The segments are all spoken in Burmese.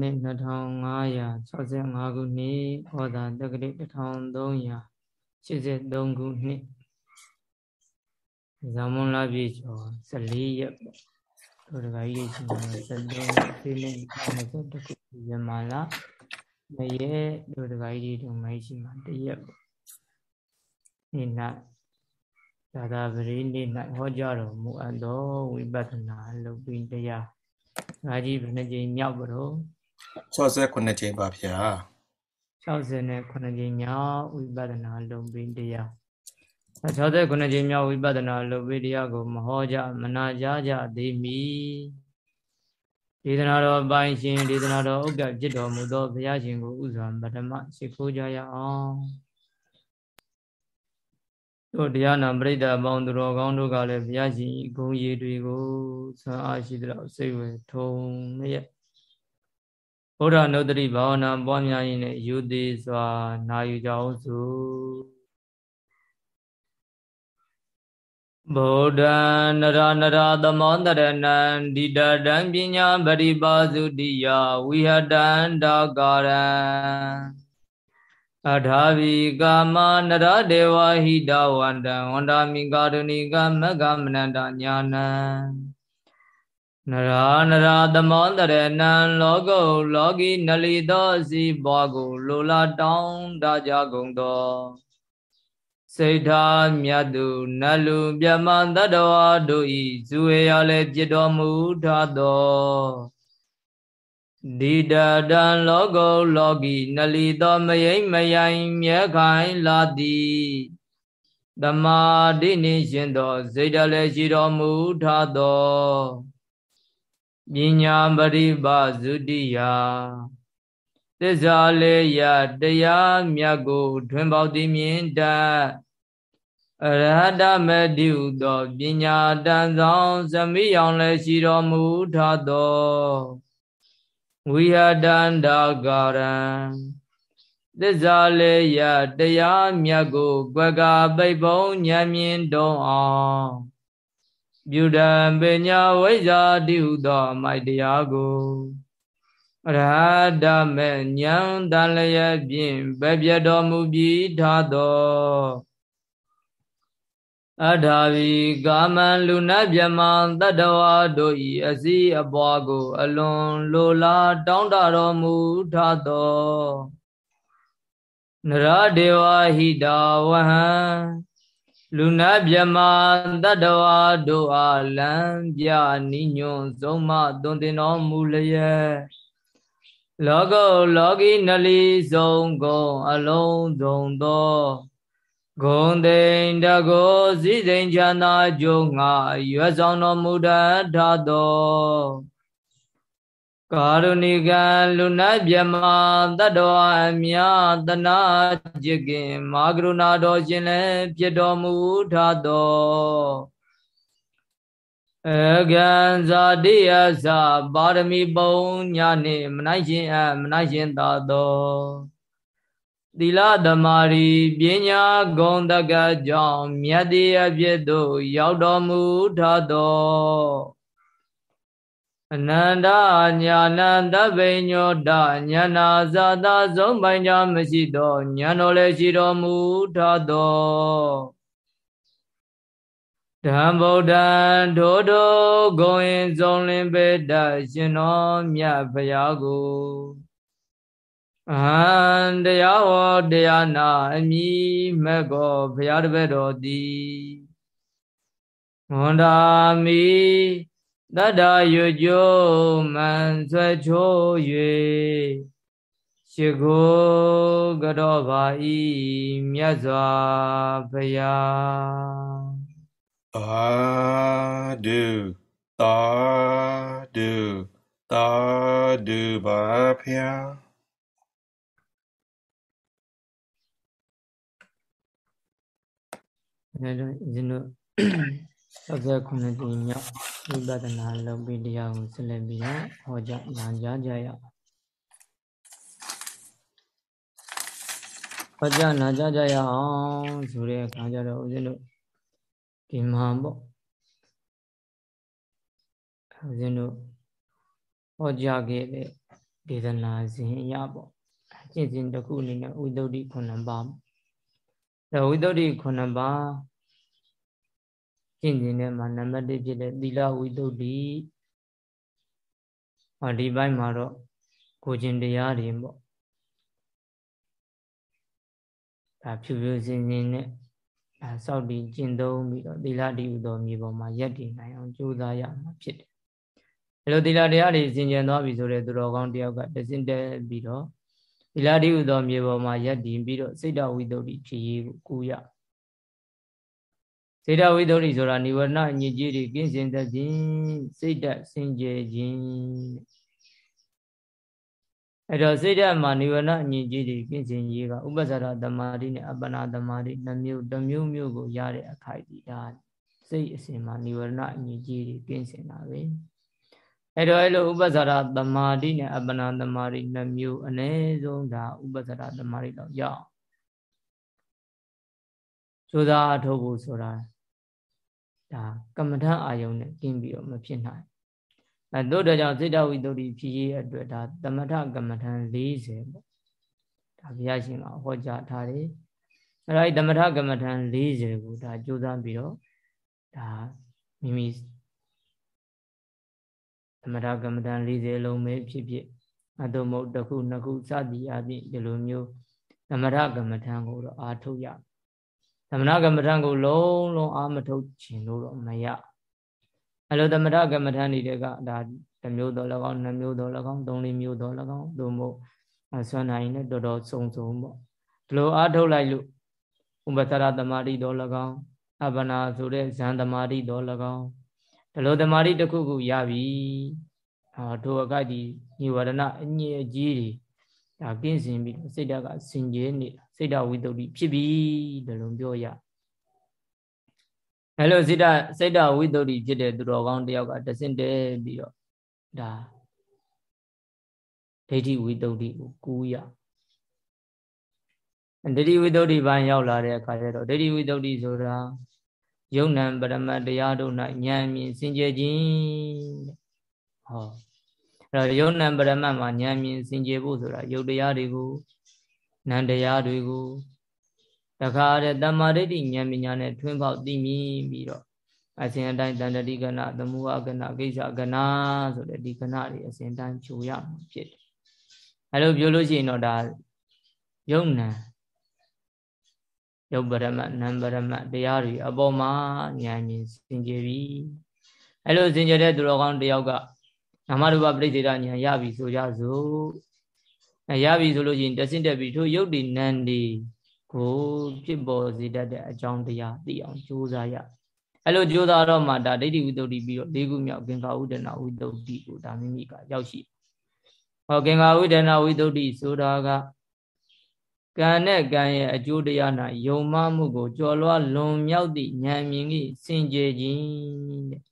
နှစ်2565ခုနှစ်ဟောတာတက္ကတိ1383ခုနှစ်ဇာမွန်လာပြည့်ကျော်14ရက်ပေါ့တို့တကကြီးရှိနေ73ဒီနေ့20ခုရမလာမရက်တို့တကကြီးတို့မရှိမှတရက်ပေါ့နေ့၌သာသာပရိနေ့၌ဟောကြားတော်မူအပ်သောဝိပဿနာလုပ်ပြီးတရား ငါကြီးဘယ်နှကြိမ်မြောက်ပါတော့69ကြိမ်ပါဗျာ69ကြိမ်မြောက်ဝိပဿနာလုပ်ပြီးတရား69ကြိမ်မြောက်ဝိပဿနာလုပ်ပြီးတရားကိုမဟောကြမနာကြကြသေးမီဒေသနာတော်ပိုင်ရှင်ဒေသနာတော်ဥက္ကဋ္ဌจิตတော်မူသောဘုရားရှင်ကိုဥစွာပထမရှိခိုးကြရအောင် တို့တရားနာပရိသတ်အပေါင်းသူတော်ကောင်းတို့ကလည်းဘုရားရှင်ဂုံရည်တွေကိုဆွမ်းအားရှိသလောက်စိတ်ဝင်ထုံမရဘုရားနုဒ္ဓတိဘာဝနာပွားများရင်းနဲ့ယူသေးစွာနာယူကြအောင်စို့ဗုဒ္ဓံနရနရသမောတရဏံဒိတတံပညာပရိပါစုတိယဝိဟတံဒါကာရံ အထာဝီကာမနရဒေဝဟိတဝန္တံဝန္တာမိကာရုဏိကမဂ္ဂမနန္တညာနံနရာနရာသမောတရဏံလောကုလောကီနလီသောစီဘွားကိုလိုလားတောင်းတကြကုန်သောစိတ်ထားမြတ်သူနတ်လူမြမတတ္တဝါတို့ဤဇူဝေရလည်းပြတော်မူထသော ဒီတတံလောကုလောကီနလီသောမယိမ့်မယိုင်မြဲခိုင်လာသည်သမာဓိနှင့်ရှင်သောစိတ်တလည်းရှိတော်မူထသောပညာပရိပါဇုတိယသစ္စာလေးရတရားမြတ်ကိုထွင်ပေါသည်မြင်တတ်အရဟတမတိဟုသောပညာတန်ဆောင် သမိယောင်လည်းရှိတော်မူထသော ဝိဟတန္တာကာရံသစ္စာလေးရတရားမြတ်ကိုကွက်ကပိတ်ပုံဉာဏ်မြင်တုံးအောင်ပြုတံပညာဝိဇ္ဇာတိဟုသော မိုက်တရားကိုအရဟတမေဉာဏ်တန်လျက်ဖြင့်ပဲ့ပြတော်မူပြီးထားသော အထာဝီကာမံလူနတ်မြမတတ္တဝါတို့ဤအစည်းအပွားကို အလွန်လိုလားတောင်းတတော်မူထသောနရဒေဝဟိတာဝဟံလူနတ်မြမတတ္တဝါတို့အားလံပြနိညွန်ဆုံးမသွန်သင်တော်မူလျက်လောကုလောကီနလီဆုံးကုန်အလုံးစုံသော ဂုံတိန်တကောစည်းစိမ်ချမ်းသာကြုံငါရွယ်ဆောင်တော်မူတတ်သောကာရုဏိကလူနာမြမတတ္တဝအမြတနာจิตကင်မာကရုဏာတော်ရှင်လည်းဖြစ်တော်မူထသောအကံဇာတိယသပါရမီပုံညာနှင့်မနိုင်ရှင်အမနိုင်ရှင်သာသော သီလသမာဓိပညာဂုဏ်တကကြောင့်မြတ်တရားဖြစ်သို့ရောက်တော်မူထသောအနန္တညာဏတဗိညောတညာနာဇာတာဆုံးပိုင်ကြမရှိသောညာတော်လည်းရှိတော်မူထသောဓမ္ဗုဒ္ဓံဒိုဒိုဂုံရင်ဆုံးလင်းပေတရှင်တော်မြတ်ဖရာကို အဟံတရားဟောတရားနာအမိမက်ကောဘုရားတပည့်တော်သည်မန္တာမိတတ္တယွကျိုးမန်ဆွဲချိုး၍ရှိခိုးကြောပါဤမြတ်စွာဘုရားအာဒုတာဒုတာဒုပါဖျား အဲဒါဦးဇင်းတို့39ကြိမ်မြောက်ဝိပဿနာလုပ်ပြီးတရားကိုဆက်လက်ပြီးတော့ဟောကြားနာကြားကြရအောင်ဟောကြားနာကြားကြရအောင်ဆိုတဲ့အခါကျတော့ဦးဇင်းတို့ဒီမှာပေါ့ဦးဇင်းတို့ဟောကြားခဲ့တဲ့ဒေသနာစဉ်အရပေါ့ကျင့်စဉ်တစ်ခုအနေနဲ့ဝိသုဒ္ဓိ9ပါး ဒါဝိသုဒ္ဓိ9ပါးကျင့်စဉ်ထဲမှာနံပါတ်1ဖြစ်တဲ့သီလဝိသုဒ္ဓိဟောဒီဘက်မှာတော့ကိုခြင်းတရားတွေပေါ့ဒါဖြူဖြူစင်စင်နဲ့ဒါစောက်တည်ကျင့်သုံးပြီးတော့သီလတည်ဥတော်မြေပေါ်မှာရက်တည်နိုင်အောင်ကြိုးစားရမှာဖြစ်တယ်အဲလိုသီလတရားတွေစင်ကြံသွားပြီဆိုတဲ့သူတော်ကောင်းတယောက်ကတစင်တက်ပြီးတော့သီ လတည်ဥတော်မြေပေါ်မှာရက်တည်ပြီးတော့စိတ်တဝိတ္တုဖြစ်ရေးကိုကူရစေတဝိတ္တုဆိုတာនិဝရဏအညစ်အကြေးတွေကင်းစင်တဲ့ခြင်းစိတ်တက်စင်ကြယ်ခြင်းအဲ့တော့စိတ်ဓာတ်မှာနိဗ္ဗာန်အငြိကြီးတွေကင်းစင်ရေးကဥပ္ပဇ္ဇာသမာဓိနဲ့အပ္ပနာသမာဓိနှမျိုးတစ်မျိုးမျိုးကိုရတဲ့အခိုက်ဒီဒါစိတ်အစဉ်မှာနိဗ္ဗာန်အငြိကြီးတွေကင်းစင်တာပဲ အဲ့တော့အဲ့လိုဥပ္ပဇ္ဇာသမာဓိနဲ့အပ္ပနာသမာဓိနှမျိုးအ ਨੇ ဆုံးဒါဥပ္ပဇ္ဇာသမာဓိတော့ရအောင်ကြိုးစားအထုတ်ဖို့ဆိုတာဒါကမ္မထအာယုံနဲ့กินပြီးတော့မဖြစ်နိုင်အဲတို့တော့ကြောင့်စိတ်တဝိတ္တုဖြစ်ရေးအတွက်ဒါသမထကမ္မထံ40ပေါ့ဒါဘုရားရှင်ကဟောကြားထားတယ်အဲဒါသမထကမ္မထံ40ကိုဒါကြိုးစားပြီးတော့ဒါမိမိသ မထကမ္မထံ40လုံးပဲဖြစ်ဖြစ်အတုမဟုတ်တစ်ခုနှစ်ခုစသည်အပြင်ဒီလိုမျိုးသမထကမ္မထံကိုတော့အာထုတ်ရသမဏကမ္မထံကိုလုံးလုံးအာမထုတ်ခြင်းလို့တော့မရအလိုသမထကမ္မထန်တွေကဒါတစ်မျိုးတော့၎င်းနှစ်မျိုးတော့၎င်းသုံးလေးမျိုးတော့၎င်းသို့မဟုတ်ဆွမ်းနိုင်နဲ့တော်တော်စုံစုံပေါ့ဒီလိုအားထုတ်လိုက်လို့ဥပသရသမารိတော့၎င်းအပနာဆိုတဲ့ဇန်သမารိတော့၎င်း ဒီလိုသမารိတစ်ခုခုရပြီအာတို့အကတိညီဝရဏအညစ်အကြေးတွေဒါကင်းစင်ပြီးစိတ်ဓာတ်ကစင်ကြဲနေတာစိတ်ဓာတ်ဝိတ္တုဖြစ်ပြီဒီလိုပြောရအဲလိုစိတ္တစိတ်တဝိတ္တုဖြစ်တဲ့သူတော်ကောင်းတယောက်ကတဆင့်တဲပြီးတော့ဒါဒိဋ္ဌိဝိတ္တုကိုကူးရဒိဋ္ဌိဝိတ္တုဘန်းရောက်လာတဲ့အခါကျတော့ဒိဋ္ဌိဝိတ္တုဆိုတာ ယုံ nant ပရမတ်တရားတို့၌ဉာဏ်မြင်စင်ကြယ်ခြင်းဟောအဲ့တော့ယုံ nant ပရမတ်မှာဉာဏ်မြင်စင်ကြယ်ဖို့ဆိုတာယုတ်တရားတွေကိုနံတရားတွေကိုတခါတဲ့တမ္မာဒိဋ္ဌိဉာဏ်ပညာနဲ့ထွန်းပေါက်သိမြင်ပြီးတော့အစဉ်အတိုင်းတန်တတိကဏသမုဟကဏကိစ္စကဏဆိုတဲ့ဒီကဏတွေအစဉ်တိုင်းဖြူရမှာဖြစ်တယ်။အဲလိုပြောလို့ရှိရင်တော့ဒါယုံနံ ယုတ်ပရမတ်နံပရမတ်တရားတွေအပေါ်မှာဉာဏ်မြင်စင်ကြယ်ပြီ။အဲလိုစင်ကြယ်တဲ့သူတော်ကောင်းတယောက်ကနာမရူပပရိစ္ဆေဒဉာဏ်ရပြီဆိုကြစို့။အဲရပြီဆိုလို့ရှိရင်တဆင့်တက်ပြီထိုယုတ်ဒီနံဒီကိုဖြစ်ပေါ်စေတတ်တဲ့အကြောင်းတရားသိအောင်ကြိုးစားရအဲ့လိုကြိုးစားတော့မှဒါဒိဋ္ဌိဝိတ္တုပြီးတော့လေးခုမြောက်ကင်္ကာဥဒနာဝိတ္တုကိုဒါမိမိကရောက်ရှိဟောကင်္ကာဥဒနာဝိတ္တုဆိုတာက ကံနဲ့ကံရဲ့အကျိုးတရားနာယုံမှမှုကိုကြော်လွှားလွန်မြောက်သည့်ဉာဏ်မြင်ကြီးစင်ကြယ်ခြင်းတဲ့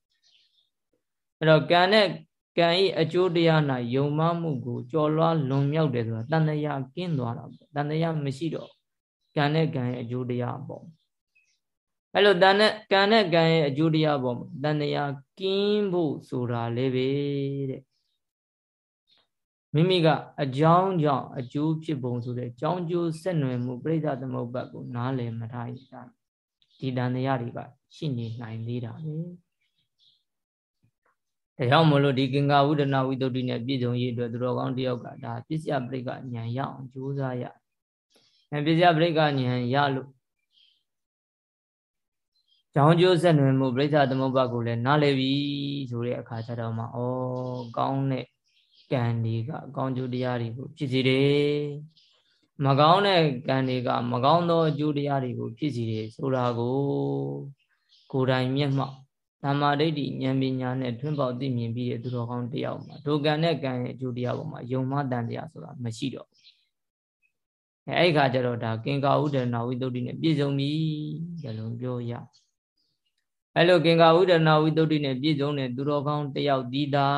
အဲ့တော့ကံနဲ့ကံဤအကျိုးတရားနာယုံမှမှုကိုကြော်လွှားလွန်မြောက်တယ်ဆိုတာတန်တရားကင်းသွားတာပေါ့တန်တရားမရှိတော့ကံနဲ့ကံရဲ့အကျိုးတရားပေါ့အဲ့လိုတန်နဲ့ကံနဲ့ကံရဲ့အကျိုးတရားပေါ့တန်တရားကင်းဖို့ဆိုတာလည်းပဲတဲ့ မိမိကအကြောင်းကြောင့်အကျိုးဖြစ်ပုံဆိုတဲ့ကြောင်းကျိုးဆက်နွယ်မှုပြိဿသမုပ္ပတ်ကိုနားလည်မထားရတာဒီတန်တရားတွေကရှိနေနိုင်သေးတာပဲဒါကြောင့်မလို့ဒီကင်္ဂဝုဒနာဝိတ္တုနဲ့ပြည့်စုံရေးအတွက်သူတော်ကောင်းတယောက်ကဒါပစ္စယပရိကဉာဏ်ရအောင်ကြိုးစားရအဲပစ္စယပရိကဉာဏ်ရလို့ကြောင်းကျိုးဆက်နွယ်မှုပြိဿသမုပ္ပါကိုလည်းနားလည်ပြီဆိုတဲ့အခါကျတော့မှဩကောင်းတဲ့ ကံတွေကကောင်းကျိုးတရားတွေကိုဖြစ်စီတယ်မကောင်းတဲ့ကံတွေကမကောင်းသောအကျိုးတရားတွေကိုဖြစ်စီတယ်ဆိုတာကိုကိုယ်တိုင်မျက်မှောက်သမာဓိဋ္ဌိဉာဏ်ပညာနဲ့ထွန်းပေါက်သိမြင်ပြီးတဲ့သူတော်ကောင်းတယောက်မှာဒုကံနဲ့ကံရဲ့အကျိုးတရားပေါ်မှာယုံမှတန်တရားဆိုတာမရှိတော့အဲအဲ့ခါကျတော့ဒါကင်္ကာဥဒနာဝိတ္တုနဲ့ပြည့်စုံပြီဒါလုံးပြောရ အဲ့လိုကင်္ကာဝိဒနာဝိတ္တုနဲ့ပြည့်စုံတဲ့သူတော်ကောင်းတယောက်ဒီတာ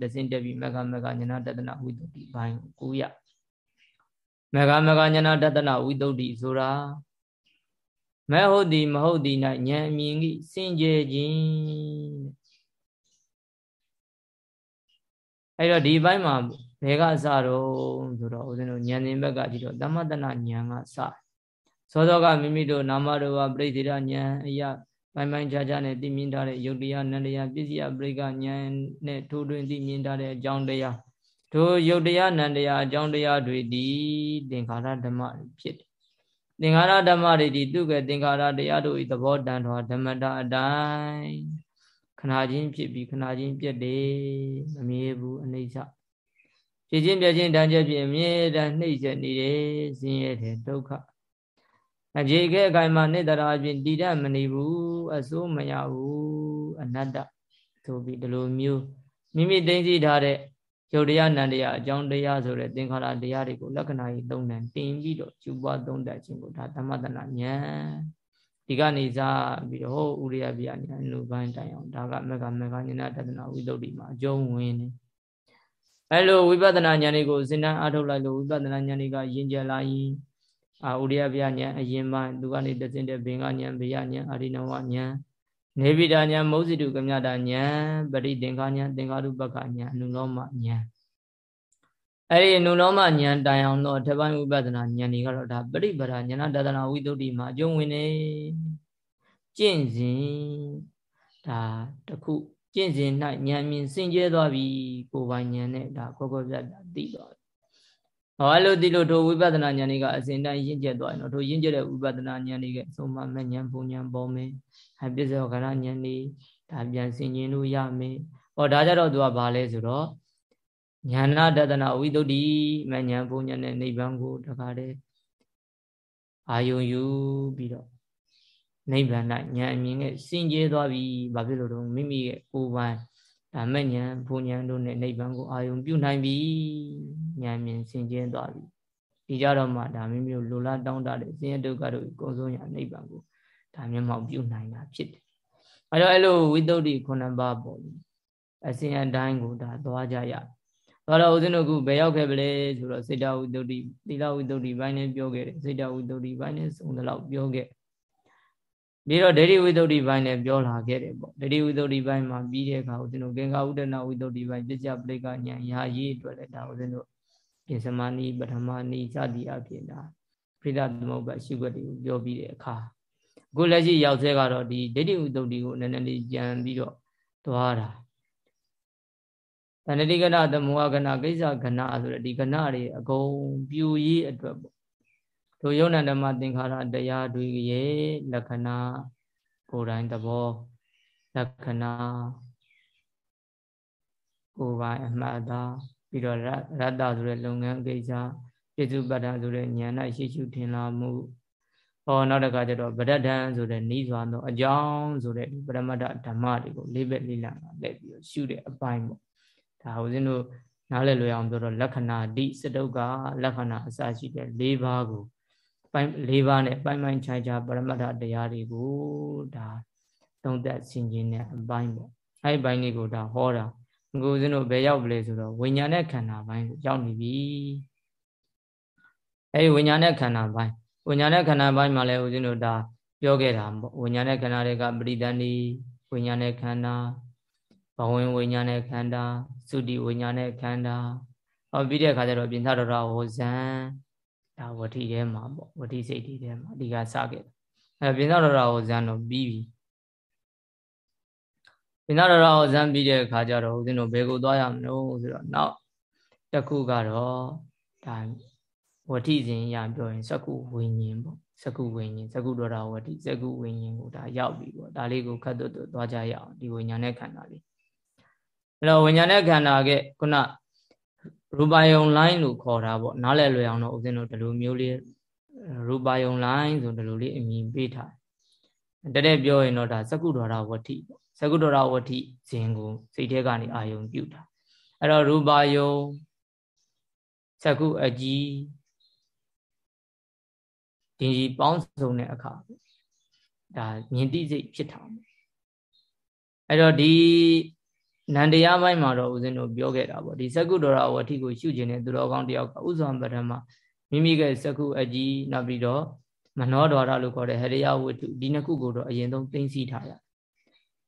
တစင်တက်ပြီးမကမကညနာတတနာဝိတ္တုဘိုင်းကိုရမကမကညနာတတနာဝိတ္တုဆိုတာမဟုတ်သည်မဟုတ်သည်၌ဉာဏ်အမြင်ကြီးစင်ကြယ်ခြင်းအဲ့တော့ဒီဘိုင်းမှာဘယ်ကစတော့ဆိုတော့ဦးဇင်းတို့ဉာဏ်ရှင်ဘက်ကကြည့်တော့သမတနာဉာဏ်ကစစောစောကမိမိတို့နာမရူပပရိသေရဉာဏ်အရာ ပိုင်းပိုင်းခြားခြားနဲ့သိမြင်ထားတဲ့ယုတ်တရားနန္တရားပစ္စည်းအပရိကဉာဏ်နဲ့ထိုးတွင်သိမြင်ထားတဲ့အကြောင်းတရားထိုယုတ်တရားနန္တရားအကြောင်းတရားတွေဒီသင်္ခါရဓမ္မဖြစ်တယ်သင်္ခါရဓမ္မတွေဒီသူကသင်္ခါရတရားတို့ဤသဘောတန်တော်ဓမ္မတာအတိုင်းခဏချင်းဖြစ်ပြီးခဏချင်းပြတ်တယ်မမြဲဘူးအနိစ္စဖြစ်ချင်းပြတ်ချင်းတန်ချက်ဖြစ်အမြဲတမ်းနှိမ့်ချက်နေတယ်ဆင်းရဲတယ်ဒုက္ခ အကြေခဲအခိုင်မှာနေတရာအပြင်တည်တတ်မနေဘူးအစိုးမရဘူးအနတ္တဆိုပြီးဒီလိုမျိုးမိမိသိသိထားတဲ့ရုပ်တရားနံတရားအကြောင်းတရားဆိုတဲ့သင်္ခါရတရားတွေကိုလက္ခဏာကြီးသုံးတယ်တင်ပြီးတော့ကျူပွားသုံးတတ်ခြင်းကိုဒါသမတနာဉာဏ်ဒီကနေစားပြီးတော့ဟောဥရိယပြဉာဏ်လူပိုင်းတိုင်အောင်ဒါကမကမကဉာဏတဒနာဝိသုဒ္ဓိမှာအကျုံးဝင်နေအဲလိုဝိပဿနာဉာဏ်တွေကိုစဉ်းစားအားထုတ်လိုက်လို့ဝိပဿနာဉာဏ်တွေကယဉ်ကျေးလာရင် အာဥရိယပြဉာဏ်အရင်ပိုင်းသူကနေတစင်တဲ့ဘင်္ဂဉာဏ်ဘေယဉာဏ်အာရိနဝဉာဏ်နေဗိဒာညာမௌဇိတုကမြတာညာပရိသင်္ခာညာသင်္ခါရုပ္ပကညာအနုလောမညာအဲ့ဒီအနုလောမညာတိုင်အောင်တော့ထပ်ပိုင်းဝိပဿနာညာတွေကတော့ဒါပရိပရာညာတဒနာဝိသုဒ္ဓိမှာအကျုံးဝင်နေကျင့်စဉ်ဒါတခုကျင့်စဉ်၌ဉာဏ်မြင်စင်ကြဲသွားပြီကိုယ်ပိုင်ဉာဏ်နဲ့ဒါကောကောပြတ်တာသိသွားပြီ ဟောအဲ့လိုသိလို့တို့ဝိပဿနာဉာဏ်တွေကအစဉ်တိုင်းရင့်ကျက်သွားရင်တော့တို့ရင့်ကျက်တဲ့ဝိပဿနာဉာဏ်တွေကအဆုံးမမဲ့ဉာဏ်ပုံဉာဏ်ပေါ်မယ်အပစ္စယောကရဉာဏ်တွေဒါပြန်ဆင်ခြင်လို့ရမယ်။ဟောဒါကြတော့သူကဘာလဲဆိုတော့ဉာဏတဒနာဝိသုဒ္ဓိမဉဏ်ပုံဉဏ်နဲ့နိဗ္ဗာန်ကိုတခါတည်းအာယုံယူပြီးတော့နိဗ္ဗာန်၌ဉာဏ်အမြင်နဲ့စင်ကြဲသွားပြီ။ဘာဖြစ်လို့တော့မိမိရဲ့ကိုယ်ပိုင် ဒါမဲ့ဉာဏ်ဘုံဉာဏ်တို့နဲ့နိဗ္ဗာန်ကိုအာယုံပြုနိုင်ပြီ။ဉာဏ်မြင်စင်ကြဲသွားပြီ။ဒီကြတော့မှဒါမိမိတို့လိုလားတောင်းတတဲ့ဆင်းရဲဒုက္ခတို့ကိုအကုန်ဆုံးရနိဗ္ဗာန်ကိုဒါမျက်မှောက်ပြုနိုင်တာဖြစ်တယ်။အဲတော့အဲ့လိုဝိသုဒ္ဓိခုနှစ်ပါးပေါ့အစဉ်အတိုင်းကိုဒါသွားကြရ။သွားတော့ဦးဇင်းတို့ကဘယ်ရောက်ခဲ့ပလဲဆိုတော့စေတဝိသုဒ္ဓိသီလဝိသုဒ္ဓိဘိုင်းနဲ့ပြောခဲ့တယ်စေတဝိသုဒ္ဓိဘိုင်းနဲ့စုံတလောက်ပြောခဲ့ ပြီးတော့ဒိဋ္ဌိဝိသုဒ္ဓိဘိုင်းနဲ့ပြောလာခဲ့တယ်ပေါ့ဒိဋ္ဌိဝိသုဒ္ဓိဘိုင်းမှာပြီးတဲ့အခါဦးဇင်းတို့ကင်္ဂဝုဒနာဝိသုဒ္ဓိဘိုင်းပစ္စယပရိကညာရာရေးအတွက်လည်းဒါဦးဇင်းတို့ပြင်စမနီပထမနီစသည်အဖြစ်ဒါပရိဒသမုပ္ပါရှိခွက်တွေကိုပြောပြီးတဲ့အခါအခုလက်ရှိရောက်သေးကတော့ဒီဒိဋ္ဌိဥတုတ်ဒီကိုနည်းနည်းလေးကြံပြီးတော့သွားတာတဏှတိကဏသမုဟကဏကိစ္စကဏဆိုတဲ့ဒီကဏတွေအကုန်ပြူရေးအတွက်ပေါ့ တို့ယုံနာဓမ္မသင်္ခါရတရားတွေရဲ့လက္ခဏာကိုယ်တိုင်သဘောလက္ခဏာကိုယ်ပိုင်အမှတ်သားပြီးတော့ရတ္တဆိုတဲ့လုပ်ငန်းကိစ္စပြစ္စုပ္ပတ္တဆိုတဲ့ဉာဏ်၌ရှိရှုထင်လာမှုဟောနောက်တစ်ခါကျတော့ဗဒ္ဒံဆိုတဲ့နီးစွာသောအကြောင်းဆိုတဲ့ပရမတ္တဓမ္မတွေကိုလေးဘက်လေးလံလက်ပြီးတော့ရှုတဲ့အပိုင်းပေါ့ဒါဦးဇင်းတို့နားလည်လွယ်အောင်ပြောတော့လက္ခဏာတိစတုကလက္ခဏာအစရှိတဲ့၄ပါးကို ပိုင်း၄ပါးနဲ့ပိုင်းပိုင်းခြားခြားပရမတ္တတရားတွေကိုဒါသုံးသက်ဆင်ခြင်တဲ့အပိုင်းပေါ့အဲ့ဒီပိုင်းလေးကိုဒါဟောတာငကိုဦးဇင်းတို့ဘယ်ရောက်ပလဲဆိုတော့ဝိညာဉ်နဲ့ခန္ဓာပိုင်းရောက်နေပြီအဲ့ဒီဝိညာဉ်နဲ့ခန္ဓာပိုင်းဝိညာဉ်နဲ့ခန္ဓာပိုင်းမှာလည်းဦးဇင်းတို့ဒါပြောခဲ့တာပေါ့ဝိညာဉ်နဲ့ခန္ဓာတွေကပရိဒဏီဝိညာဉ်နဲ့ခန္ဓာဘဝင်ဝိညာဉ်နဲ့ခန္ဓာသုတိဝိညာဉ်နဲ့ခန္ဓာဟောပြီးတဲ့အခါကျတော့ပြင်သတော်တော်ဟောဇံ ဒါဝတိထဲမှာပေါ့ဝတိစိတ်ထဲမှာဒီကစခဲ့အဲပြင်သတော်တော်ဟောဇံတော့ပြီးပြီပြင်သတော်တော်ဟောဇံပြီးတဲ့အခါကျတော့ဦးဇင်းတို့ဘယ်ကိုသွားရမလို့ဆိုတော့နောက်တစ်ခုကတော့ဒါဝဋ္ဌိစဉ်ရပြောရင်စကုဝိညာဉ်ပေါ့စကုဝိညာဉ်စကုတော်တာဝဋ္ဌိစကုဝိညာဉ်ကိုဒါရောက်ပြီပေါ့ဒါလေးကိုခတ်သွတ်သွတ်သွားကြရအောင်ဒီဝိညာဉ်နဲ့ခန္ဓာလေးအဲ့တော့ဝိညာဉ်နဲ့ခန္ဓာကခုန ရူပယုံ line လို့ခေါ်တာပေါ့နားလည်လွယ်အောင်တော့ဦးဇင်းတို့ဒီလိုမျိုးလေးရူပယုံ line ဆိုဒီလိုလေးအမည်ပေးထားတယ်တတဲ့ပြောရင်တော့ဒါစကုတော်တာဝဋ္ဌိပေါ့စကုတော်တာဝဋ္ဌိဇင်ကိုစိတ်ထဲကနေအာယုံပြုတာအဲ့တော့ရူပယုံစကုအကြီးဒီပေါင်းစုံတဲ့အခါဒါမြင်သိစိတ်ဖြစ်တာအဲ့တော့ဒီ နန္တရားပိုင်းမှာတော့ဦးဇင်းတို့ပြောခဲ့တာပေါ့ဒီသကုတော်ရဝတိကိုရှုခြင်းနဲ့သူတော်ကောင်းတယောက်ကဥဇံပထမမိမိကသကုအကြီးနောက်ပြီးတော့မနောဒွါရလို့ခေါ်တဲ့ဟရိယဝတ္ထုဒီနှစ်ခုကိုတော့အရင်ဆုံးသိသိထားရ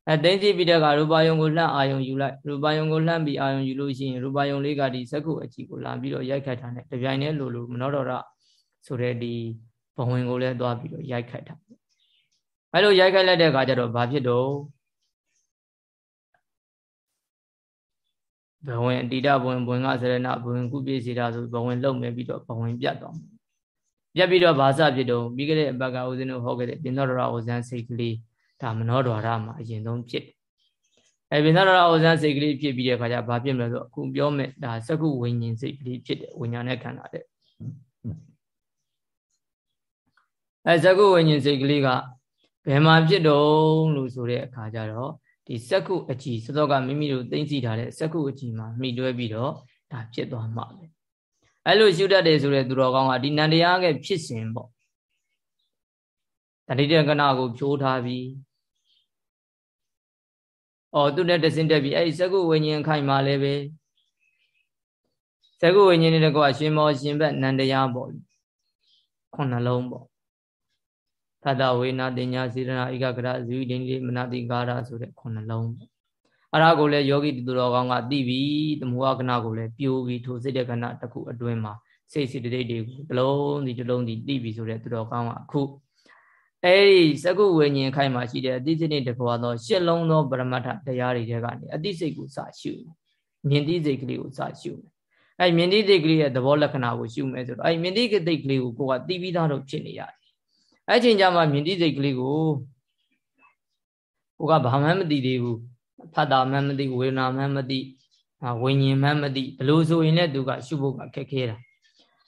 အဲသိသိပြီးတဲ့ကရူပယုံကိုလှမ်းအာယုံယူလိုက်ရူပယုံကိုလှမ်းပြီးအာယုံယူလို့ရှိရင်ရူပယုံလေးကဒီစက္ခုအကြည့်ကိုလာပြီးတော့ရိုက်ခတ်တာနဲ့တပြိုင်တည်းလိုလိုမနောတော်ရဆိုတဲ့ဒီဘဝင်ကိုလည်းသွားပြီးတော့ရိုက်ခတ်တာအဲလိုရိုက်ခတ်လိုက်တဲ့အခါကျတော့ဘာဖြစ်တော့ ဘဝင်အတိဒဘဝင်ဘဝင်ကစရဏဘဝင်ကုပြည့်စီတာဆိုဘဝင်လုံနေပြီးတော့ဘဝင်ပြတ်သွားမှာပြတ်ပြီးတော့ဘာစဖြစ်တော့ပြီးခဲ့တဲ့အပတ်ကဦးဇင်းတို့ဟောခဲ့တဲ့ပြင်တော်ရဝဇန်စိတ်ကလေးဒါမနောဒွါရမှာအရင်ဆုံးဖြစ်အဲပြင်တော်ရဝဇန်စိတ်ကလေးဖြစ်ပြီးတဲ့အခါကျဘာဖြစ်မလဲဆိုအခုပြောမယ်ဒါစကုဝိညာဉ်စိတ်ကလေးဖြစ်တယ်ဝိညာဉ်နဲ့ခန္ဓာတဲ့အဲစကုဝိညာဉ်စိတ်ကလေးကဘယ်မှာဖြစ်တော့လို့ဆိုတဲ့အခါကျတော့ ဒီစက္ခုအကြည်စသောကမိမိတို့သိသိထားတဲ့စက္ခုအကြည်မှာမှီတွဲပြီးတော့ဒါဖြစ်သွားမှာပဲအဲ့လိုရှုတတ်တယ်ဆိုတဲ့သူတော်ကောင်းကဒီနန္တရားကဖြစ်စဉ်ပေါ့တတိတကနာကိုဖြိုးထားပြီးအော်သူနဲ့တဆင်းတက်ပြီးအဲ့ဒီစက္ခုဝိညာဉ်ခိုင်မှာလည်းပဲစက္ခုဝိညာဉ်နဲ့ကွာရှင်မောရှင်ဘက်နန္တရားပေါ့ခုနှလုံးပေါ့ သတ္တဝေနာတင်ညာစေတနာဧကဂရဇီဝဒိနိမနတိကာရဆိုတဲ့ခုနှလုံးအဲ့ဒါကိုလည်းယောဂီတူတော်ကောင်းကသိပြီသမုဟကနာကိုလည်းပြိုးပြီးထိုစိတ်တဲ့ကနာတစ်ခုအတွင်းမှာစိတ်စိတ်တိတ်တွေကိုတစ်လုံးဒီတစ်လုံးဒီသိပြီဆိုတဲ့တူတော်ကောင်းကအခုအဲ့ဒီစကုဝိညာဉ်ခိုင်မှာရှိတဲ့အတိစိတ်နဲ့တကွာသောရှစ်လုံးသောပရမတ္ထတရားတွေထဲကနေအတိစိတ်ကိုစရှုမြင်သိစိတ်ကလေးကိုစရှုမယ်အဲ့မြင်သိစိတ်ကလေးရဲ့သဘောလက္ခဏာကိုရှုမယ်ဆိုတော့အဲ့မြင်သိစိတ်ကလေးကိုကိုကသိပြီးသားတော့ဖြစ်နေရတယ် အဲ့ချိန်ကျမှမြင်တိစိတ်ကလေးကိုကိုကဘာမှမသိသေးဘူးဖတ်တာမှမသိဝေဒနာမှမသိဝိညာဉ်မှမသိဘလို့ဆိုရင်လည်းသူကရှုဖို့ကခက်ခဲတာ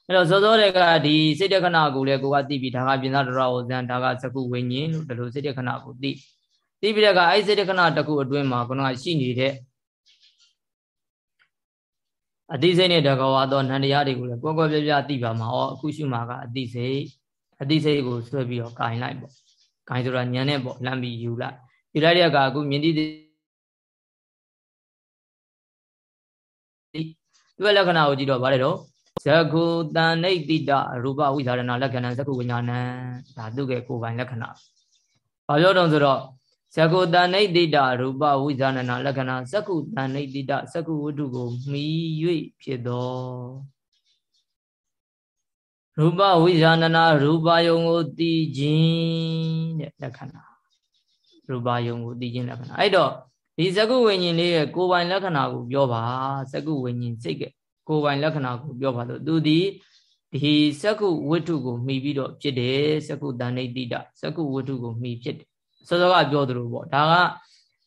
အဲ့တော့စောစောတည်းကဒီစိတ်တခဏကိုလည်းကိုကသိပြီးဒါကပြင်သာတော်ဝဇံဒါကသကုဝိညာဉ်လို့ဒီလိုစိတ်တခဏကိုသိသိပြီးတဲ့ကအဲ့စိတ်တခဏတစ်ခုအတွင်းမှာခုနကရှိနေတဲ့အတိစိတ်နဲ့တကဝါသောနန္တရားတွေကိုလည်းကွက်ကွက်ပြပြသိပါမှာဟောအခုရှုမှာကအတိစိတ် အတိစိတ်ကိုဆွဲပြီးတော့ကင်လိုက်ပေါ့ကင်ဆိုတာညံနဲ့ပေါ့လမ်းပြီးယူလိုက်ယူလိုက်တဲ့အခါအခုမြင်တိသူရဲ့လက္ခဏာကိုကြည့်တော့ဗါတယ်တော့ဇကုတန်နိတိတရူပဝိဇာရဏလက္ခဏာဇကုဝိညာဏဒါသူ့ရဲ့ကိုယ်ပိုင်လက္ခဏာဘာပြောတော့ဆိုတော့ဇကုတန်နိတိတရူပဝိဇာဏလက္ခဏာဇကုတန်နိတိတဇကုဝတ္ထုကိုမီ၍ဖြစ်တော် ရူပဝိဇာဏနာရူပယုံကိုသိခြင်းတဲ့လက္ခဏာရူပယုံကိုသိခြင်းလက္ခဏာအဲ့တော့ဒီဇကုဝိညာဉ်လေးရဲ့ကိုယ်ပိုင်လက္ခဏာကိုပြောပါဇကုဝိညာဉ်စိတ်ကကိုယ်ပိုင်လက္ခဏာကိုပြောပါလို့သူဒီဒီဇကုဝိတုကိုမှီပြီးတော့ဖြစ်တယ်ဇကုတဏိတိတဇကုဝိတုကိုမှီဖြစ်တယ်စောစောကပြောသလိုပေါ့ဒါက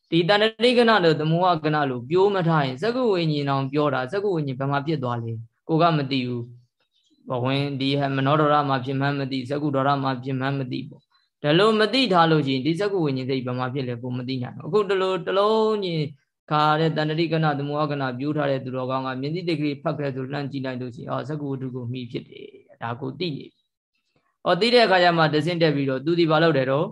ဒီတဏှတိကနာလို့သမုဟကနာလို့ပြောမထားရင်ဇကုဝိညာဉ်အောင်ပြောတာဇကုဝိညာဉ်ဘယ်မှာပြစ်သွားလဲကိုကမသိဘူး ဘဝင်ဒီဟမနောဒရမှာဖြစ်မှန်းမသိဇကုဒရမှာဖြစ်မှန်းမသိပေါ့ဒါလို့မသိထားလို့ရှိရင်ဒီဇကုဝိညာဉ်စိတ်ဘာမှဖြစ်လဲကိုမသိနိုင်ဘူးအခုတလို့တလုံးကြီးခါတဲ့တဏ္ဍိကနာသမုဟကနာပြိုးထားတဲ့သူတော်ကောင်းကမြင်သိတိတ်ကလေးဖတ်ခဲ့ဆိုလှမ်းကြည့်လိုက်လို့ရှိရင်အော်ဇကုဝတ္ထုကိုမိဖြစ်တယ်ဒါကိုသိနေပြီ။အော်သိတဲ့အခါကျမှတဆင့်တက်ပြီးတော့သူဒီဘာလုပ်တယ်တော့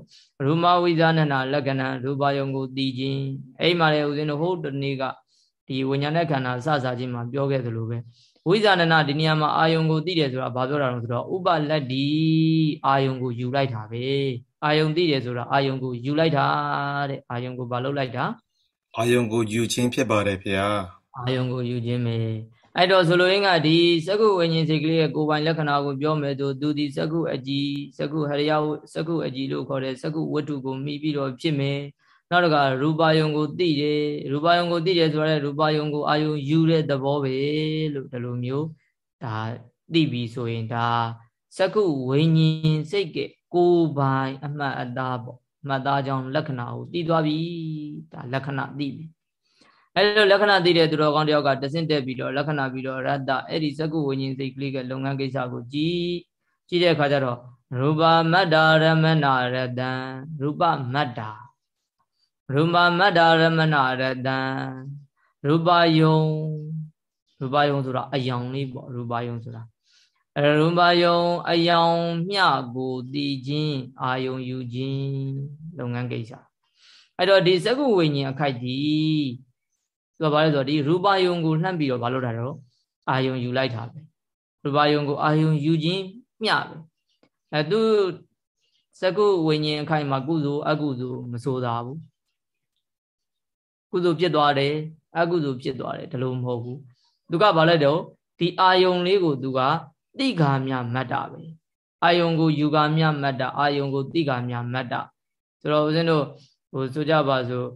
ရူမဝိဇာနနာလက္ခဏာရူပယုံကိုသိခြင်းအဲ့မှာလေဦးဇင်းတို့ဟိုတနေ့ကဒီဝိညာဉ်နဲ့ခန္ဓာစစချင်းမှာပြောခဲ့သလိုပဲ ဝိဇာဏနာဒီနေရာမှာအာယုံကိုသိတယ်ဆိုတာဘာပြောတာလဲဆိုတော့ဥပလက်ဒီအာယုံကိုယူလိုက်တာပဲအာယုံသိတယ်ဆိုတာအာယုံကိုယူလိုက်တာတဲ့အာယုံကိုဘာလုပ်လိုက်တာအာယုံကိုယူခြင်းဖြစ်ပါတယ်ဖေဟာအာယုံကိုယူခြင်းပဲအဲ့တော့ဆိုလိုရင်းကဒီစကုဝိညာဉ်စိတ်ကလေးရဲ့ကိုယ်ပိုင်လက္ခဏာကိုပြောမယ်ဆိုသူဒီစကုအကြည်စကုဟရိယစကုအကြည်လို့ခေါ်တဲ့စကုဝတ္ထုကိုမိပြီးတော့ဖြစ်မယ် နောက်တကရူပါယုံကိုသိတယ်ရူပါယုံကိုသိတယ်ဆိုတော့ရူပါယုံကိုအာယုံယူတဲ့သဘောပဲလို့ဒီလိုမျိုးဒါသိပြီဆိုရင်ဒါစကုဝိညာဉ်စိတ်ကကိုယ်ပိုင်အမှတ်အသားပေါ့မှတ်သားကြောင့်လက္ခဏာကိုသိသွားပြီဒါလက္ခဏာသိပြီအဲ့လိုလက္ခဏာသိတဲ့သူတော်ကောင်းတယောက်ကတဆင့်တက်ပြီးတော့လက္ခဏာပြီးတော့ရတ္တအဲ့ဒီစကုဝိညာဉ်စိတ်ကလေးကလုပ်ငန်းကိစ္စကိုကြည်ကြည့်တဲ့အခါကျတော့ရူပမတ္တာရမဏရတံရူပမတ္တာ ရူပမတ္တာရမဏရတံရူပယုံရူပယုံဆိုတာအယောင်လေးပေါ့ရူပယုံဆိုတာရူပယုံအယောင်မျှကိုတည်ခြင်းအာယုံယူခြင်းလုပ်ငန်းကိစ္စအဲ့တော့ဒီစကုဝိညာဉ်အခိုက်ဒီသူကဘာလဲဆိုတော့ဒီရူပယုံကိုလှမ်းပြီးတော့ဘာလုပ်တာတော့အာယုံယူလိုက်တာပဲရူပယုံကိုအာယုံယူခြင်းမျှပဲအဲသူစကုဝိညာဉ်အခိုက်မှာကုသိုလ်အကုသိုလ်မဆိုတာဘူး ကုသိုလ်ဖြစ်သွားတယ်အကုသိုလ်ဖြစ်သွားတယ်ဒါလို့မဟုတ်ဘူးသူကဘာလဲတော့ဒီအာယုံလေးကိုသူကတိခါမြမတ်တာပဲအာယုံကိုယူကာမြမတ်တာအာယုံကိုတိခါမြမတ်တာဆိုတော့ဦးဇင်းတို့ဟိုဆိုကြပါစို့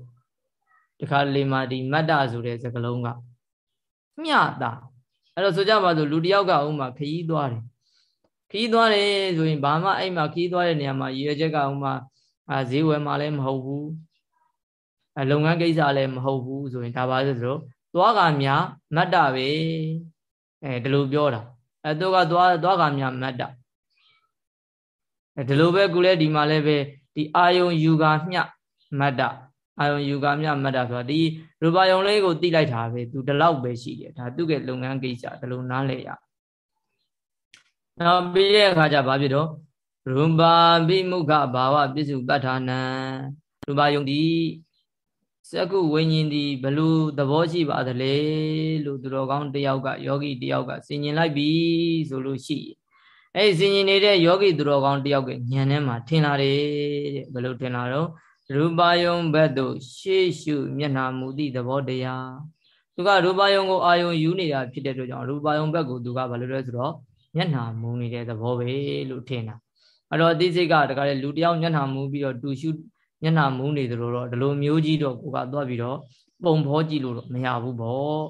ဒီခါလေးမှာဒီမတ်တာဆိုတဲ့စကားလုံးကမျှတာအဲ့တော့ဆိုကြပါစို့လူတယောက်ကဥမာခရီးသွားတယ်ခရီးသွားတယ်ဆိုရင်ဘာမှအဲ့မှာခရီးသွားတဲ့နေရာမှာရည်ရွယ်ချက်ကဥမာအာဈေးဝယ်မှလည်းမဟုတ်ဘူးအ လုပ်ငန်းကိစ္စလည်းမဟုတ်ဘူးဆိုရင်ဒါပါဆိုတော့သွားကမြမတ်တာပဲအဲဒီလိုပြောတာအဲသူကသွားသွားကမြမတ်တာအဲဒီလိုပဲကုလဲဒီမှာလည်းပဲဒီအာယုံယူကာမျှမတ်တာအာယုံယူကာမျှမတ်တာဆိုတာဒီရူပါယုံလေးကိုတိလိုက်တာပဲသူဒီလောက်ပဲရှိတယ်ဒါသူ့ရဲ့လုပ်ငန်းကိစ္စဒီလိုနားလဲရနောက်ပြီးတဲ့အခါကျဘာဖြစ်တော့ရူပါပိမုခဘာဝပစ္စုပ္ပထာနံရူပါယုံဒီ စကုဝိညာဉ်ဒီဘလို့သဘောရှိပါသလဲလို့သူတော်ကောင်းတယောက်ကယောဂီတယောက်ကဆင်ញင်လိုက်ပြီဆိုလို့ရှိအဲ့ဆင်ញင်နေတဲ့ယောဂီသူတော်ကောင်းတယောက်ကဉာဏ်ထဲမှာထင်လာတယ်တဲ့ဘလို့ထင်လာတော့ရူပါယုံဘက်သို့ရှေ့ရှုမျက်နှာမူသည့်သဘောတရားသူကရူပါယုံကိုအာယုံယူနေတာဖြစ်တဲ့အတွက်ကြောင့်ရူပါယုံဘက်ကိုသူကဘာလို့လဲဆိုတော့မျက်နှာမူနေတဲ့သဘောပဲလို့ထင်တာအဲ့တော့အသိစိတ်ကတခါလေလူတယောက်မျက်နှာမူပြီးတော့တူရှု မျက်နှာမူးနေသလိုတော့ဒီလိုမျိုးကြီးတော့ကိုကသွားပြီးတော့ပုံဖောကြည့်လို့တော့မရဘူးပေါ့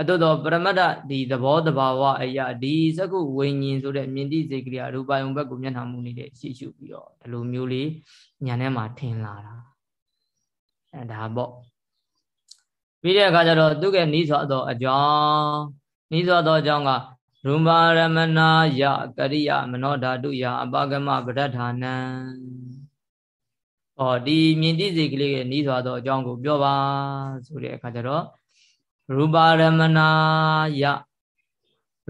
အတော့တော့ပရမတ္တဒီသဘောတဘာဝအရာဒီစကုဝိညာဉ်ဆိုတဲ့မြင်တိစိတ်ကလေးအရူပယုံဘက်ကိုမျက်နှာမူနေတဲ့ရှေ့ရှုပြီးတော့ဒီလိုမျိုးလေးညာထဲမှာထင်လာတာအဲဒါပေါ့ပြီးတဲ့အခါကျတော့သူကနီးစွာသောအကြောင်းနီးစွာသောအကြောင်းကရူပါရမနာယကရိယမနောဓာတုယအပကမပဋ္ဌာနံ ဟောဒီမြင်တိစိတ်ကလေးရဲ့နီးစွာသောအကြောင်းကိုပြောပါဆိုတဲ့အခါကျတော့ရူပါရမနာယ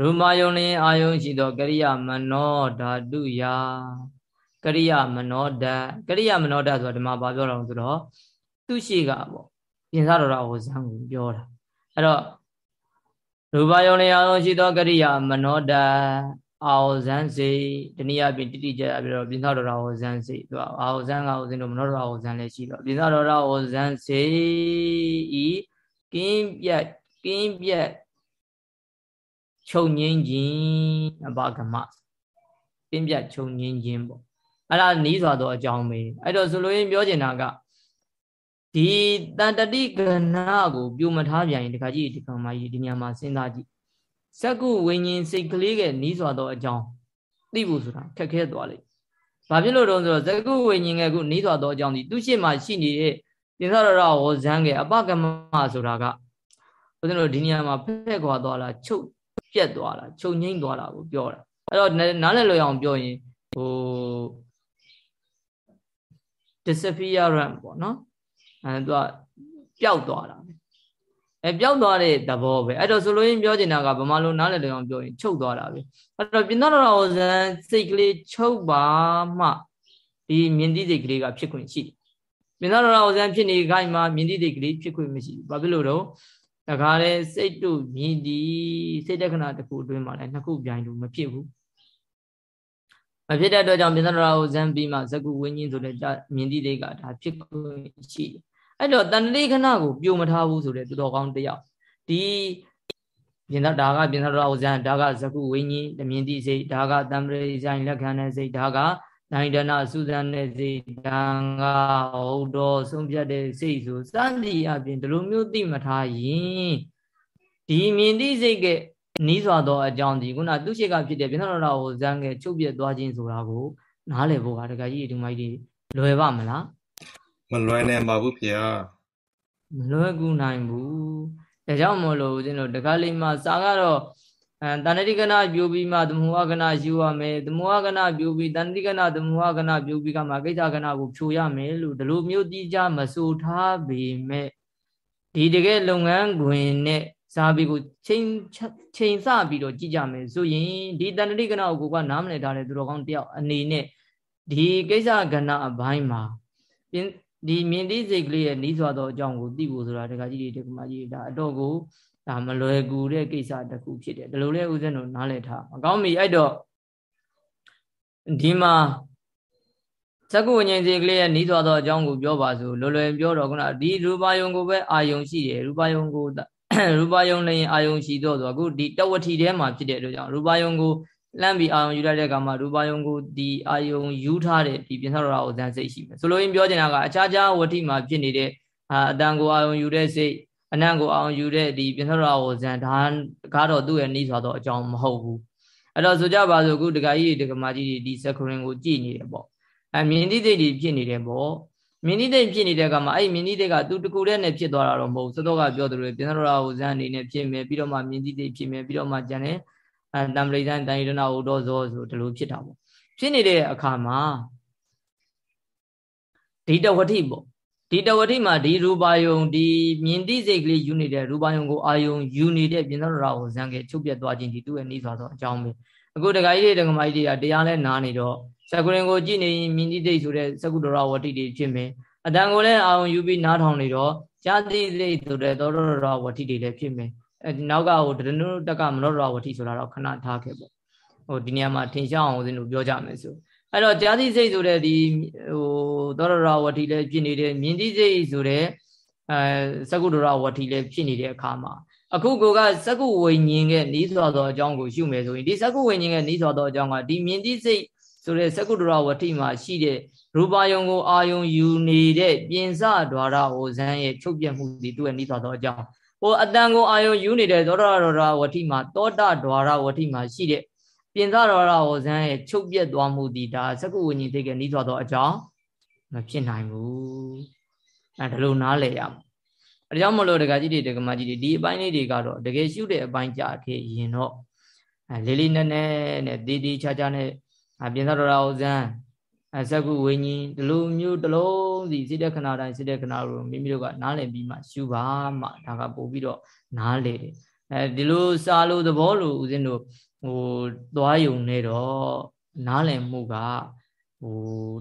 ရူမာယုံလင်းအာယုံရှိသောကရိယာမနောဓာတုယကရိယာမနောဓာကရိယာမနောဓာဆိုတာဒီမှာဘာပြောတော့ဆိုတော့သူရှိကပေါ့ပြင်စားတော်တော်ဟိုဇံကိုပြောတာအဲ့တော့ရူပါယုံလင်းအာယုံရှိသောကရိယာမနောဓာ အာဝဇန်စေတနည်းအားဖြင့်တိတိကျကျပြီးတော့ပြင်သာတော်ရာဝဇန်စေသူကအာဝဇန်ကဝဇန်တို့မနောတော်ရာဝဇန်လည်းရှိတော့ပြင်သာတော်ရာဝဇန်စေဤကင်းပြက်ကင်းပြက်ချုပ်ငင်းခြင်းအဘကမကင်းပြက်ချုပ်ငင်းခြင်းပေါ့အဲ့ဒါနီးစွာသောအကြောင်းပဲအဲ့တော့ဆိုလိုရင်းပြောချင်တာကဒီတန်တတိကဏကိုပြုမထားပြန်ရင်ဒီခါကြီးဒီကောင်မကြီးဒီညမှာစဉ်းစားကြည့် စက္ကုဝိညာဉ်စိတ်ကလေးကနီးစွာသောအကြောင်းသိဖို့ဆိုတာခက်ခဲသွားလိမ့်။ဘာဖြစ်လို့တော့ဆိုတော့စက္ကုဝိညာဉ်ကခုနီးစွာသောအကြောင်းဒီသူရှိမှရှိနေတဲ့ပြင်သရရဝဇန်ကအပကမဆိုတာကဦးဇင်းတို့ဒီနေရာမှာဖက်ခွာသွားလားချုပ်ပြက်သွားလားချုပ်ငိမ့်သွားလားကိုပြောတာအဲ့တော့နားလည်လို့အောင်ပြောရင်ဟို disappearance ပေါ့နော်အဲသူကပျောက်သွားတာ အဲပျောက်သွားတဲ့သဘောပဲအဲ့တော့ဆိုလို့ရင်ပြောချင်တာကဗမာလိုနားလည်တယ်အောင်ပြောရင်ချုပ်သွားတာပဲအဲ့တော့ပြင်တော်တော်ဇန်စိတ်ကလေးချုပ်ပါမှဒီမြင်သိစိတ်ကလေးကဖြစ်ခွင့်ရှိတယ်ပြင်တော်တော်ဇန်ဖြစ်နေခိုင်းမှာမြင်သိစိတ်ကလေးဖြစ်ခွင့်မရှိဘူးဘာဖြစ်လို့တော့တခါလေစိတ်တို့မြင်ဒီစိတ်တက္ကနာတစ်ခုအတွင်းမှာလည်းနှစ်ခုပြိုင်လို့မဖြစ်ဘူးမဖြစ်တဲ့အတွက်ကြောင့်ပြင်တော်တော်ဇန်ပြီးမှဇကုဝိညာဉ်ဆိုတဲ့မြင်သိစိတ်ကဒါဖြစ်ခွင့်ရှိတယ် အဲ့တော့တန်တိခဏကိုပြိုမထားဘူးဆိုတဲ့သူတော်ကောင်းတယောက်ဒီပြင်သာဒါကပြင်သာတော်ဇန်ဒါကဇကုဝိညာဉ်တမြင်တိစိတ်ဒါကတံပရိဇိုင်လက်ခံတဲ့စိတ်ဒါကနိုင်ဒနာစုဇန်တဲ့စိတ်ဒါကဟုတ်တော်ဆုံးဖြတ်တဲ့စိတ်ဆိုစသည်အပြင်ဒီလိုမျိုးသိမထားရင်ဒီမြင်တိစိတ်ကနီးစွာသောအကြောင်းဒီခုနသူရှိကဖြစ်တဲ့ပြင်သာတော်ဇန်ကချုပ်ပြတ်သွားခြင်းဆိုတာကိုနားလည်ဖို့ကတကကြီးဒီမိုက်ကြီးလွယ်ပါမလား မလွယ်နိုင်ပါဘူးဖေမလွယ်ကူနိုင်ဘူးဒါကြောင့်မလို့ဦးဇင်းတို့တခါလေးမှစာကတော့အဲတဏှတိကနာပြုပြီးမှသမုဟကနာယူရမယ်သမုဟကနာပြုပြီးတဏှတိကနာသမုဟကနာပြုပြီးကမှကိစ္စကနာကိုဖြိုရမယ်လို့ဒီလိုမျိုးတိကျမဆိုထားပေမဲ့ဒီတကယ်လုပ်ငန်းခွင်နဲ့စာပေကိုချိန်ချိန်စပြီးတော့ကြည့်ကြမယ်ဆိုရင်ဒီတဏှတိကနာကိုကနားမလည်ထားတဲ့သူတော်ကောင်းတယောက်အနေနဲ့ဒီကိစ္စကဏအပိုင်းမှာ ဒီမြင်သိစိတ်ကလေးရဲ့နီးစွာသောအကြောင်းကိုသိဖို့ဆိုတာတခါကြီးတွေတက္ကမကြီးဒါအတော့ကိုဒါမလွယ်ကူတဲ့ကိစ္စတစ်ခုဖြစ်တယ်ဒီလိုလဲဦးဇင်းတို့နားလည်ထားအကောင်းပြီအဲ့တော့ဒီမှာဇကုဝိညာဉ်စိတ်ကလေးရဲ့နီးသွားသောအကြောင်းကိုပြောပါစို့လွယ်လွယ်ပြောတော့ခုနဒီရူပယုံကိုပဲအာယုံရှိတယ်ရူပယုံကိုရူပယုံလည်းအာယုံရှိတော့ဆိုအခုဒီတဝတိထဲမှာဖြစ်တဲ့အတွက်ကြောင့်ရူပယုံကို လှမ်းပြီးအာယုံယူလိုက်တဲ့အခါမှာရူပယုံကိုဒီအာယုံယူထားတဲ့ဒီပြင်ဆောရအောင်ဇန်စိတ်ရှိမယ်ဆိုလိုရင်းပြောချင်တာကအခြားခြားဝတိမှာဖြစ်နေတဲ့အတန်ကိုအာယုံယူတဲ့စိတ်အနံ့ကိုအာယုံယူတဲ့ဒီပြင်ဆောရအောင်ဇန်ဒါကတော့သူ့ရဲ့နှီးစွာသောအကြောင်းမဟုတ်ဘူးအဲ့တော့ဆိုကြပါစို့အခုဒကာကြီးဒကာမကြီးဒီစခရင်ကိုကြည်နေတယ်ပေါ့အမြင်တိသိတွေဖြစ်နေတယ်ပေါ့မြင်တိသိဖြစ်နေတဲ့ကမှာအဲ့မြင်တိသိကသူတကူတဲ့နဲ့ဖြစ်သွားတာတော့မဟုတ်စတော့ကပြောသလိုပြင်သောရာဟူဇန်အနေနဲ့ဖြစ်မယ်ပြီးတော့မှမြင်တိသိဖြစ်မယ်ပြီးတော့မှကျန်တဲ့ အဲတံပရိသန်တန်ရဏဟူတော်ဇောဆိုဒီလိုဖြစ်တာပေါ့ဖြစ်နေတဲ့အခါမှာဒီတဝတိပေါ့ဒီတဝတိမှာဒီရူပါယုံဒီမြင်တိစိတ်ကလေးယူနေတဲ့ရူပါယုံကိုအာယုံယူနေတဲ့ပြင်သောရာဟူဇန်ကချုပ်ပြတ်သွားခြင်းဒီသူ့ရဲ့နှီးစွာသောအကြောင်းပဲအခုတခါကြီးတွေတခါမကြီးတွေကတရားလဲနားနေတော့စကုရင်ကိုကြည့်နေရင်မြင်တိတိတ်ဆိုတဲ့စကုတရဝတိတွေဖြစ်မယ်အတန်ကိုလည်းအာရုံယူပြီးနားထောင်နေတော့ဇာတိတိတ်ဆိုတဲ့သောရရဝတိတွေလည်းဖြစ်မယ်အဲ နောက်ကဟိုဒရနုတက်ကမနောရဝတိဆိုတာတော့ခဏထားခဲ့ပေါ့ဟိုဒီနေရာမှာထင်ရှားအောင်ဦးဇင်းတို့ပြောကြမယ်ဆိုအဲ့တော့ဇာတိစိတ်ဆိုတဲ့ဒီဟိုသောရရဝတိလည်းဖြစ်နေတယ်မြင်တိစိတ်ဆိုတဲ့အဲစကုတရဝတိလည်းဖြစ်နေတဲ့အခါမှာအခုကိုကစကုဝိညာဉ်ရဲ့နီးစွာသောအကြောင်းကိုရှုမယ်ဆိုရင်ဒီစကုဝိညာဉ်ရဲ့နီးစွာသောအကြောင်းကဒီမြင်တိစိတ်ဆိုတဲ့သက္ကုတ္တရဝတိမှာရှိတဲ့ရူပါယုံကိုအာယုံယူနေတဲ့ပြင်စဒွါရဟိုဇန်းရဲ့ချုပ်ပြတ်မှုဒီသူ့ရဲ့နိသောသောအကြောင်း ဟိုအတန်ကိုအာယုံယူနေတဲ့သောတာရဝတိမှာတောတဒွါရဝတိမှာရှိတဲ့ပြင်စဒွါရဟိုဇန်းရဲ့ချုပ်ပြတ်သွားမှုဒီဒါသက္ကုဝိညာဉ်သိတဲ့နိသောသောအကြောင်းမဖြစ်နိုင်ဘူးအဲဒါလိုနားလည်ရမှာအဲကြောင့်မလို့ဒကာကြီးတွေဒကာမကြီးတွေဒီအပိုင်းလေးတွေကတော့တကယ်ရှုတဲ့အပိုင်းကြခဲ့ရင်တော့အဲလေးလေးနက်နက်နဲ့တည်တည်ချာချာနဲ့အပြင်သောတော်ဥဇံအစကုဝိညာဉ်ဒီလိုမျိုးတစ်လုံး စီစိတ္တခဏတိုင်းစိတ္တခဏကိုမိမိတို့ကနားလည်ပြီးမှရှုပါမှဒါကပို့ပြီးတော့နားလည်တယ်အဲဒီလိုစာလို့သဘောလို့ဦးဇင်းတို့ဟိုသွားယုံနေတော့နားလည်မှုကဟို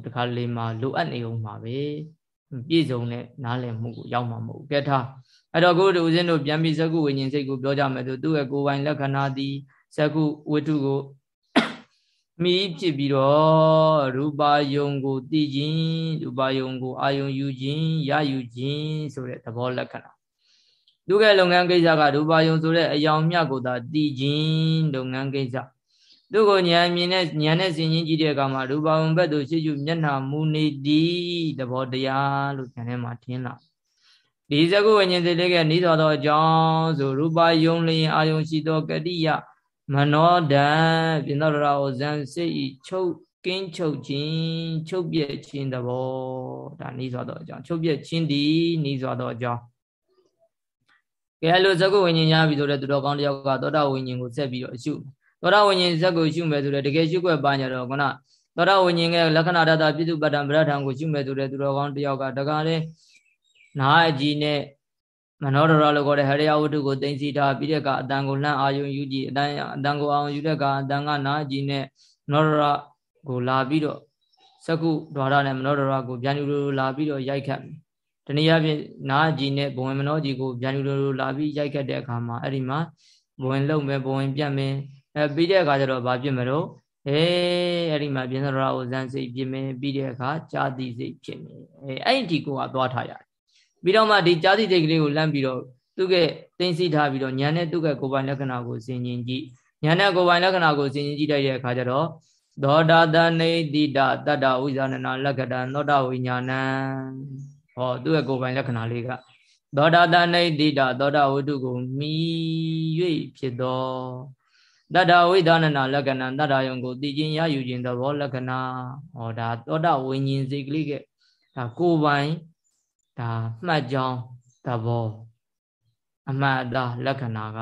တခါလေမှလိုအပ်နေအောင်ပါပဲပြည့်စုံတဲ့နားလည်မှုကိုရောက်မှာမဟုတ်ကဲထားအဲ့တော့ကိုတို့ဦးဇင်းတို့ပြန်ပြီးဇကုဝိညာဉ်စိတ်ကိုပြောကြမယ်ဆိုသူ့ရဲ့ကိုယ်ပိုင်လက္ခဏာသည်ဇကုဝတ္ထုကို မိဖြစ်ပြီးတော့ရူပါယုံကိုသိခြင်းရူပါယုံကိုအာယုံယူခြင်းရယူခြင်းဆိုတဲ့သဘောလက္ခဏာသူကလုပ်ငန်းကိစ္စကရူပါယုံဆိုတဲ့အယောင်မြတ်ကိုသာသိခြင်းလုပ်ငန်းကိစ္စသူကိုဉာဏ်မြင်တဲ့ဉာဏ်နဲ့စဉ်းချင်းကြည့်တဲ့အခါမှာရူပါယုံဘက်သို့ရှိကျမျက်နှာမူနေသည်သဘောတရားလို့ဉာဏ်ထဲမှာထင်လာဒီဇဂုဝိညာဉ်စိတ်လေးကဤသောသောအကြောင်းဆိုရူပါယုံလျင်အာယုံရှိသောကတိယ မနောဒံပြင်တော်ရာကိုဇန်စိတ်ချုပ်ကင်းချုပ်ခြင်းချုပ်ပြည့်ခြင်းသဘောဒါနီးစွာသောအကြောင်းချုပ်ပြည့်ခြင်းဒီနီးစွာသောအကြောင်းကဲလို့ဇဂုဝိညာဉ်ရပြီဆိုတဲ့သူတော်ကောင်းတယောက်ကသောတာဝိညာဉ်ကိုဆက်ပြီးတော့အရှုသောတာဝိညာဉ်ဇက်ကိုရှုမယ်ဆိုတဲ့တကယ်ရှုွက်ပါညာတော့ခုနသောတာဝိညာဉ်ရဲ့လက္ခဏာတတပြစ္စုပ္ပတ္တံပရထံကိုရှုမယ်ဆိုတဲ့သူတော်ကောင်းတယောက်ကတကားလဲနာအကြီးနဲ့ မနောဒရလို့ခေါ်တဲ့ဟရိယဝတ္ထုကိုသိသိထားပြီးတဲ့ကအတန်ကိုလှမ်းအာယုံယူကြည့်အတန်အတန်ကိုအောင်ယူတဲ့ကအတန်ကနာကြည့်နဲ့မနောဒရကိုလာပြီးတော့စကုဒွါရနဲ့မနောဒရကိုဗျာညူလိုလာပြီးတော့ရိုက်ခတ်မယ်တနည်းအားဖြင့်နာကြည့်နဲ့ဘဝင်မနောကြည့်ကိုဗျာညူလိုလာပြီးရိုက်ခတ်တဲ့အခါမှာအဲ့ဒီမှာဘဝင်လုံမယ်ဘဝင်ပြတ်မယ်အဲပြီးတဲ့အခါကျတော့ဘာဖြစ်မလို့အေးအဲ့ဒီမှာပြင်စရဝဇန်စိတ်ဖြစ်မယ်ပြီးတဲ့အခါကြာတိစိတ်ဖြစ်မယ်အဲအဲ့ဒီကိုကသွားထားရတယ် ပြီးတော့မှဒီကြာတိစိတ်ကလေးကိုလမ်းပြီးတော့သူကသိသိထားပြီးတော့ညာနဲ့သူကကိုယ်ပိုင်လက္ခဏာကိုစဉ်းကျင်ကြည့်ညာနဲ့ကိုယ်ပိုင်လက္ခဏာကိုစဉ်းကျင်ကြည့်လိုက်တဲ့အခါကျတော့သောတာတနေတိတတတ္တဝိဇာနနာလက္ခဏာသောတာဝိညာဏံဟောသူ့ရဲ့ကိုယ်ပိုင်လက္ခဏာလေးကသောတာတနေတိတသောတာဝတ္ထုကိုမိ၍ဖြစ်သောတတ္တဝိဒနာလက္ခဏာတတ္တယုံကိုသိခြင်းရယူခြင်းသဘောလက္ခဏာဟောဒါသောတာဝိညာဉ်စိတ်ကလေးကဒါကိုယ်ပိုင် ဒါမှတ်ကြောင်းသဘောအမှတ်အသားလက္ခဏာက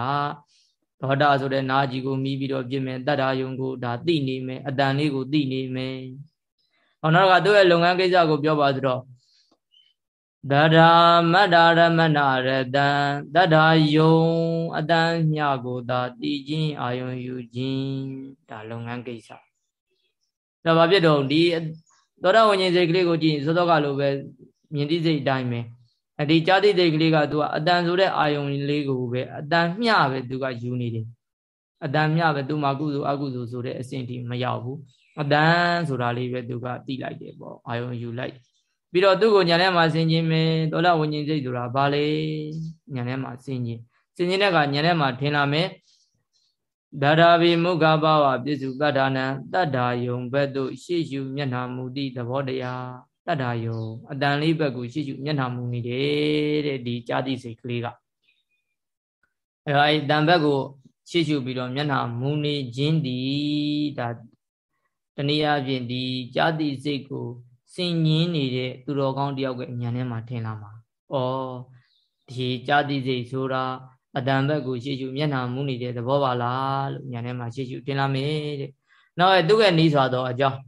သောတာဆိုတဲ့နာကြီးကိုမိပြီးတော့ပြင်မယ်တတ္တာယုံကိုဒါသိနေမယ်အတန်လေးကိုသိနေမယ်။ဟောနောက်ကသူ့ရဲ့လုပ်ငန်းကိစ္စကိုပြောပါဆိုတော့တထာမတ္တာရမနာရတံတတ္ထာယုံအတန်မြကိုသာတည်ခြင်းအာယုံယူခြင်းဒါလုပ်ငန်းကိစ္စ။ဒါဘာဖြစ်တော့ဒီသောတာဝဉ္ဇဉ်စိတ်ကလေးကိုကြည့်စောစောကလိုပဲ မြင်သိစိတ်အတိုင်းပဲအဒီကြာတိစိတ်ကလေးကသူကအတန်ဆိုတဲ့အာယုံလေးကိုပဲအတန်မျှပဲသူကယူနေတယ်အတန်မြပဲသူမှကုသိုလ်အကုသိုလ်ဆိုတဲ့အဆင့်ထိမရောက်ဘူးအတန်ဆိုတာလေးပဲသူကသိလိုက်တယ်ပေါ့အာယုံယူလိုက်ပြီးတော့သူ့ကိုညာထဲမှာဆင်ခြင်မယ်ဒေါလဝิญဉ်စိတ်ဆိုတာဘာလဲညာထဲမှာဆင်ခြင်ဆင်ခြင်တဲ့ကညာထဲမှာထင်လာမယ်ဒါရာဘိမုခဘာဝပြစ္စုပ္ပဒါနံတတ္တာယုံဘက်သို့ရှေ့ရှုမျက်နှာမူသည့်သဘောတရား တတ္တာယုံအတန်လေးဘက်ကိုရှေ့ရှုမျက်နှာမူနေတယ်တဲ့ဒီကြာတိစိတ်ကလေးကအဲတော့အဲတန်ဘက်ကိုရှေ့ရှုပြီးတော့မျက်နှာမူနေခြင်းဒီဒါတနည်းအားဖြင့်ဒီကြာတိစိတ်ကိုစင်ញင်းနေတဲ့သူတော်ကောင်းတယောက်ကဉာဏ်ထဲမှာထင်လာမှာ။ဩဒီကြာတိစိတ်ဆိုတာအတန်ဘက်ကိုရှေ့ရှုမျက်နှာမူနေတဲ့သဘောပါလားလို့ဉာဏ်ထဲမှာရှေ့ရှုတင်လာမယ်တဲ့။နောက်အဲသူကနီးစွာသောအကြောင်း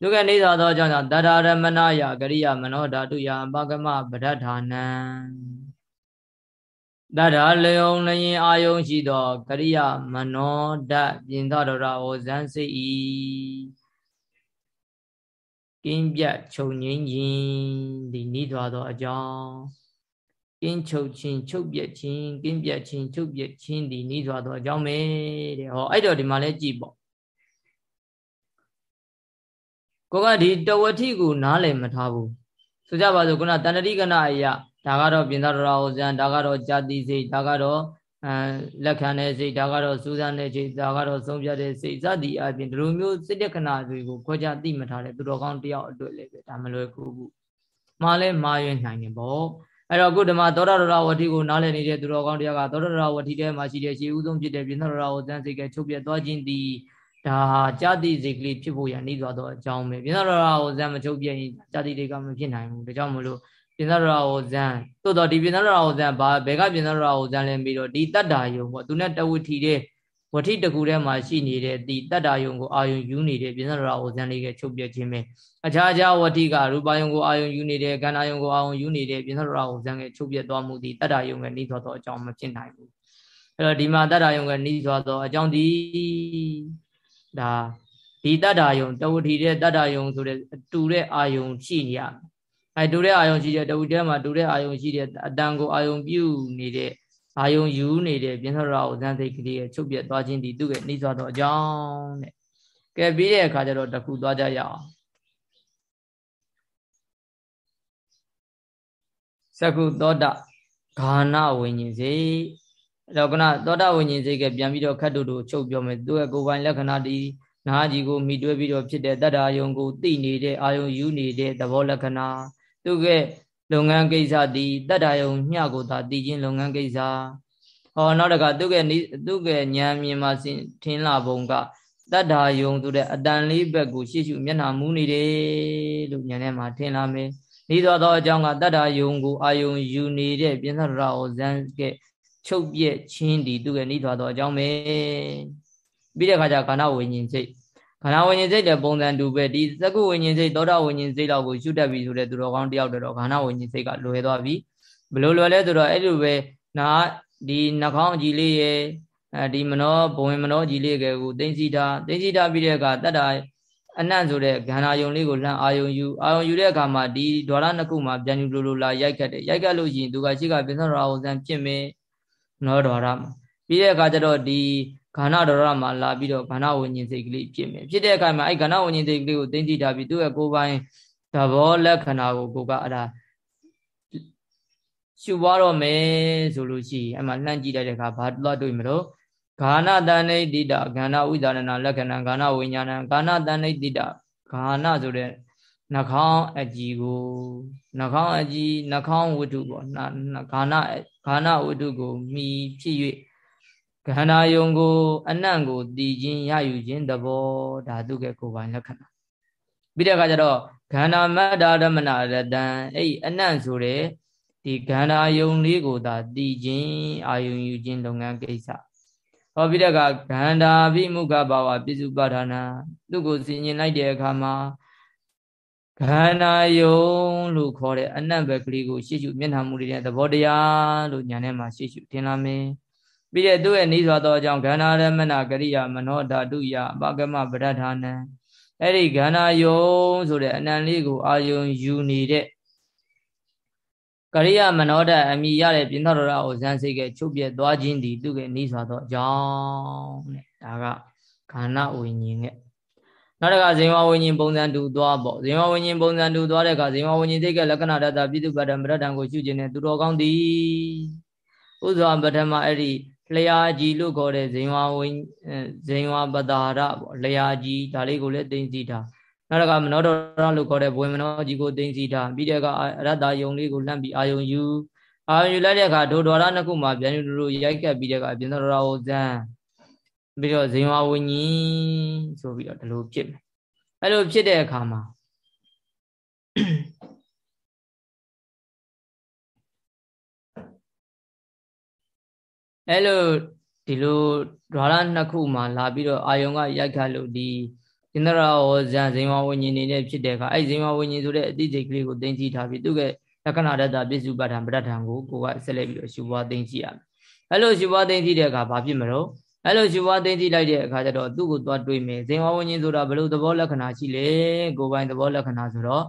သူကနေစွာသောအကြောင်းကြောင့်တတရမဏယကရိယာမနောဓာတုယအပကမပဋ္ဌာနံတတလယုံလျင်အာယုံရှိသောကရိယာမနောဓာပြင်သောရဝဇန်စိတ်ဤကင်းပြချုပ်ငင်းခြင်းဒီနိဒွာသောအကြောင်းကင်းချုပ်ခြင်းချုပ်ပြက်ခြင်းကင်းပြက်ခြင်းချုပ်ပြက်ခြင်းဒီနိဒွာသောအကြောင်းပဲတဲ့ဟောအဲ့တော့ဒီမှာလဲကြည်ပေါ့ ကိုကဒီတဝတိကိုနားလည်မထားဘူးဆိုကြပါစို့ခုနတဏ္ဍိကနာအရာဒါကတော့ပြင်သာရဟောဇံဒါကတော့ဇာတိစိတ်ဒါကတော့အဲလက်ခံတဲ့စိတ်ဒါကတော့စူးစမ်းတဲ့စိတ်ဒါကတော့ဆုံးဖြတ်တဲ့စိတ်စသည်အပြင်ဒီလိုမျိုးစိတ်တက္ကနာတွေကိုခွဲခြားသိမထားတဲ့သူတော်ကောင်းတယောက်အတွက်လည်းပဲဒါမလွယ်ကူဘူးမှားလဲမှားရွံ့နိုင်တယ်ပေါ့အဲ့တော့အခုဓမ္မသောတာရဝတိကိုနားလည်နေတဲ့သူတော်ကောင်းတယောက်ကသောတာရဝတိထဲမှာရှိတဲ့ရှေးဥဆုံးဖြစ်တဲ့ပြင်သာရဟောဇံစိတ်ကချုပ်ပြတ်သွားခြင်းသည် ဒါကြာတိစိတ်ကလေးဖြစ်ဖို့ရနေသွားတော့အကြောင်းပဲပြင်သာရဟောဇံမချုပ်ပြရင်ကြာတိတွေကမဖြစ်နိုင်ဘူးဒါကြောင့်မလို့ပြင်သာရဟောဇံတိုးတော့ဒီပြင်သာရဟောဇံဘာဘယ်ကပြင်သာရဟောဇံလဲပြီးတော့ဒီတတ္တာယုံပေါ့သူနဲ့တဝတိတဲ့ဝဋိတကူထဲမှာရှိနေတဲ့ဒီတတ္တာယုံကိုအာယုံယူနေတဲ့ပြင်သာရဟောဇံလေးကချုပ်ပြခြင်းပဲအခြားခြားဝဋိကရူပယုံကိုအာယုံယူနေတဲ့ကန္နာယုံကိုအာယုံယူနေတဲ့ပြင်သာရဟောဇံကချုပ်ပြသွားမှုဒီတတ္တာယုံကနေသွားတော့အကြောင်းမဖြစ်နိုင်ဘူးအဲ့တော့ဒီမှာတတ္တာယုံကနေသွားတော့အကြောင်းဒီ ဒါဒီတတ္တာယုံတဝတိတဲ့တတ္တာယုံဆိုတဲ့တူတဲ့အာယုံရှိနေရအဲတူတဲ့အာယုံရှိတဲ့တဝတိထဲမှာတူတဲ့အာယုံရှိတဲ့အတန်ကိုအာယုံပြုနေတဲ့အာယုံယူနေတဲ့ပြင်သောရာဥဇန်သိကလေးရဲ့ချုပ်ပြတ်သွားခြင်းဒီသူ့ရဲ့နှိစွာသောအကြောင်းတဲ့ကဲပြီးတဲ့အခါကျတော့တခုသွားကြရအောင်သကုသောတာဂာနဝိညာဉ်စိတ် အဲ့တော့ကနသောတာဝိညာဉ်စိတ်ကပြန်ပြီးတော့ခတ်တူတူချုပ်ပြောမယ်သူ့ရဲ့ကိုယ်ပိုင်လက္ခဏာဒီနာကြီးကိုမိတွဲပြီးတော့ဖြစ်တဲ့တတ္တာယုံကိုသိနေတဲ့အာယုံယူနေတဲ့သဘောလက္ခဏာသူ့ရဲ့လုပ်ငန်းကိစ္စဒီတတ္တာယုံမျှကိုသာသိခြင်းလုပ်ငန်းကိစ္စဟောနောက်တကသူ့ရဲ့သူ့ရဲ့ဉာဏ်မြင်မှထင်လာပုံကတတ္တာယုံဆိုတဲ့အတန်လေးဘက်ကိုရှေ့ရှုမျက်နှာမူးနေတယ်လို့ဉာဏ်ထဲမှာထင်လာမယ်ဤသောသောအကြောင်းကတတ္တာယုံကိုအာယုံယူနေတဲ့ပြင်းသရဟောဇန်က ချုပ်ပြက်ချင်းဒီသူရဲ့ဤသောသောအကြောင်းပဲပြီးတဲ့အခါကျခန္ဓာဝိညာဉ်စိတ်ခန္ဓာဝိညာဉ်စိတ်တဲ့ပုံစံတူပဲဒီသက္ကုဝိညာဉ်စိတ်သောတာဝိညာဉ်စိတ်လောက်ကိုရှုတတ်ပြီဆိုတဲ့သူတော်ကောင်းတယောက်တော့ခန္ဓာဝိညာဉ်စိတ်ကလွယ်သွားပြီဘယ်လိုလွယ်လဲဆိုတော့အဲ့လိုပဲနာဒီနှာခေါင်းအကြည့်လေးရဲ့အဲဒီမနောဘဝင်မနောကြည်လေးကိုသိသိတာသိသိတာပြီးတဲ့အခါတတ္တာအနတ်ဆိုတဲ့ခန္ဓာယုံလေးကိုလှမ်းအာယုံယူအာယုံယူတဲ့အခါမှာဒီဒေါရနှစ်ခုမှာပြန်ယူလိုလိုလာရိုက်ခတ်တယ်ရိုက်ခတ်လို့ရှိရင်သူကရှိကပင်စရာဝဇံဖြစ်မယ် နောဒေါရမှာပြီးတဲ့အခါကျတော့ဒီခန္ဓာဒေါရမှာလာပြီးတော့ခန္ဓာဝิญဉ်စိတ်ကလေးဖြစ်မယ်ဖြစ်တဲ့အခါမှာအဲ့ခန္ဓာဝิญဉ်စိတ်ကလေးကိုသိသိထားပြီးသူ့ရဲ့ကိုယ်ပိုင်သဘောလက္ခဏာကိုကိုကအဲ့ဒါရှုပွားတော့မယ်ဆိုလို့ရှိရင်အဲ့မှာလှမ်းကြည့်လိုက်တဲ့အခါဘာလို့တွေ့မလို့ဂာနတဏိတိတဂန္ဓဝိသရဏလက္ခဏာဂာနဝိညာဏဂာနတဏိတိတဂာနဆိုတဲ့ နှာခေါင်းအကြည်ကိုနှာခေါင်းအကြည်နှာခေါင်းဝတ္ထုပေါ့ဂာနဂာနဝတ္ထုကိုမိဖြစ်၍ခန္ဓာယုံကို အနံ့ကိုတည်ခြင်းရယူခြင်းသဘောဓာတုကကိုယ်ပိုင်လက္ခဏာပြီးတဲ့အခါကျတော့ခန္ဓာမတ္တာဓမ္မနာရတံအဲ့အနံ့ဆိုတဲ့ဒီခန္ဓာယုံလေးကိုသာတည်ခြင်းအာယုံယူခြင်းလုပ်ငန်းကိစ္စဟောပြီးတဲ့အခါခန္ဓာပိမုခဘာဝပိစုပါဒနာသူ့ကိုဆင်ញင်လိုက်တဲ့အခါမှာ ခန္ဓာယုံလို့ခေါ်တဲ့အနံ့ဘက်ကလေးကိုရှေ့ရှုမျက်နှာမူတွေတဲ့သဘောတရားလို့ညာထဲမှာရှေ့ရှုထင်လာမယ်ပြီးတဲ့သူ့ရဲ့နေစွာသောအကြောင်းခန္ဓာရမဏကရိယာမနောဓာတုယအပကမပဋ္ဌာနံအဲ့ဒီခန္ဓာယုံဆိုတဲ့အနံလေးကိုအာယုံယူနေတဲ့ကရိယာမနောဓာအမိရတဲ့ပြင်းတော်ရအောင်ဇန်စိတ်ကချုပ်ပြဲသွားခြင်းဒီသူ့ရဲ့နေစွာသောအကြောင်းတဲ့ဒါကခန္ဓာဝိညာဉ်ရဲ့ နောက်တစ်ခါဇေဝဝိညာဉ်ပုံစံတူသွားပေါ့ဇေဝဝိညာဉ်ပုံစံတူသွားတဲ့အခါဇေဝဝိညာဉ်စိတ်ကလက္ခဏာတတပိတုပတ္တံပရဒ္ဒံကိုရှုခြင်းနဲ့သူတော်ကောင်းသည်ဥစွာပထမအဲ့ဒီလျာကြီးလို့ခေါ်တဲ့ဇေဝဝိဇေဝပတာရပေါ့လျာကြီးဒါလေးကိုလည်းသိသိထားနောက်တစ်ခါမနောဒရလို့ခေါ်တဲ့ဘွေမနောကြီးကိုသိသိထားပြီးတဲ့အခါအရတ္တယုံလေးကိုလှမ်းပြီးအာယုံယူအာယုံယူလိုက်တဲ့အခါဒုဒရနှစ်ခုမှာပြန်ယူလို့ရိုက်ကပ်ပြီးတဲ့အခါပြင်သောဒရဟောဇံ ပြီးတော့ဇေဝဝိညာဉ်ဆိုပြီးတော့ဒီလိုဖြစ်မယ်အဲ့လိုဖြစ်တဲ့အခါမှာအဲ့လိုဒီလိုဓာရနှစ်ခုမှာလာပြီးတော့အာယုံကရိုက်ခတ်လို့ဒီဣန္ဒရာဝဇံဇိမဝိညာဉ်နေနဲ့ဖြစ်တဲ့အခါအဲ့ဇိမဝိညာဉ်ဆိုတဲ့အတိတ်ကလေးကိုသိသိထားပြီးသူကလက္ခဏာတတပြစ္စုပ္ပတံပဋ္ဌာန်ကိုကိုကဆက်လက်ပြီးတော့ရှုပွားသိသိရမယ်အဲ့လိုရှုပွားသိသိတဲ့အခါဘာဖြစ်မလို့ အဲ့လိုရှုပွားသိသိလိုက်တဲ့အခါကျတော့သူ့ကိုသွားတွေးမယ်ဇိမဝိညာဉ်ဆိုတာဘယ်လိုသဘောလက္ခဏာရှိလဲကိုယ်ပိုင်သဘောလက္ခဏာဆိုတော့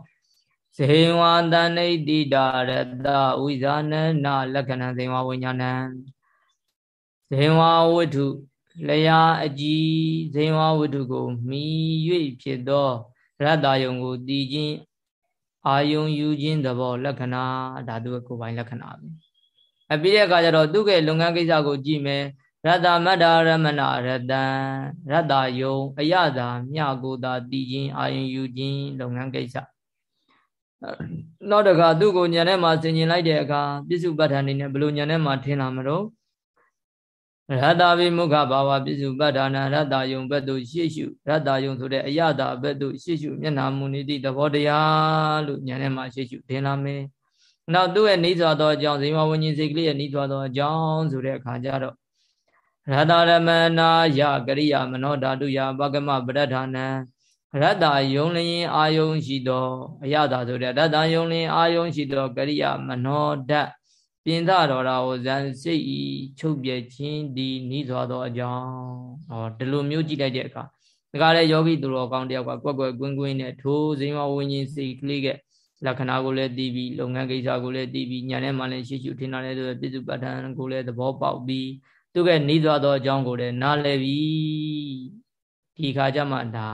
ဇေဝတဏိတိတာရတဝိဇာနနာလက္ခဏာဇေဝဝိညာဏံဇေဝဝတ္ထုလျာအကြည်ဇေဝဝတ္ထုကိုမိ၍ဖြစ်သောရတ္တယုံကိုတည်ခြင်းအာယုံယူခြင်းသဘောလက္ခဏာဒါသူကိုယ်ပိုင်လက္ခဏာပဲအပြီးတဲ့အခါကျတော့သူ့ရဲ့လုပ်ငန်းကိစ္စကိုကြည့်မယ် ရတ္တမတ္တရမဏရတံရတ္တယုံအယတာမြကိုသာတည်ခြင်းအာယုံယူခြင်းလုပ်ငန်းကိစ္စနောက်တခါသူ့ကိုညံထဲမှာဆင်ញင်လိုက်တဲ့အခါပြစ္စုပ္ပတ္ထန်နေနဲ့ဘယ်လိုညံထဲမှာထင်လာမလို့ရတ္တဝိမုခဘာဝပြစ္စုပ္ပတ္ထာနာရတ္တယုံဘက်သို့ရှေ့ရှုရတ္တယုံဆိုတဲ့အယတာဘက်သို့ရှေ့ရှုမျက်နာမူနိတိသဘောတရားလို့ညံထဲမှာရှေ့ရှုထင်လာမယ်နောက်သူ့ရဲ့နှိစွာသောအကြောင်းဇိမဝဉ္ဇဉ်စိတ်ကလေးရဲ့နှိစွာသောအကြောင်းဆိုတဲ့အခါကျတော့ ရတ္တရမနာယကရိယာမနောဓာတုယပကမပရဋ္ဌာနံရတ္တယုံလျင်အာယုံရှိသောအယတာဆိုတဲ့ရတ္တယုံလျင်အာယုံရှိသောကရိယာမနောဓာတ်ပြင်သတော်ရာကိုဇန်စိတ်ဤချုပ်ပြခြင်းဒီနိစွာသောအကြောင်းဟောဒီလိုမျိုးကြည့်လိုက်တဲ့အခါဒါကလည်းယောဂီသူတော်ကောင်းတယောက်ကကွက်ကွက်ကွင်းကွင်းနဲ့ထိုးစိမ်မဝิญဉ်စိတ်ကလေးကလက္ခဏာကိုလည်းသိပြီးလုပ်ငန်းကိစ္စကိုလည်းသိပြီးညာထဲမှာလည်းရှိရှိထင်တာလည်းဆိုပြစ္စုပ္ပတ္ထန်ကိုလည်းသဘောပေါက်ပြီး သူကနှီးသွားသောအကြောင်းကိုလည်းနားလည်ပြီဒီခါကျမှဒါ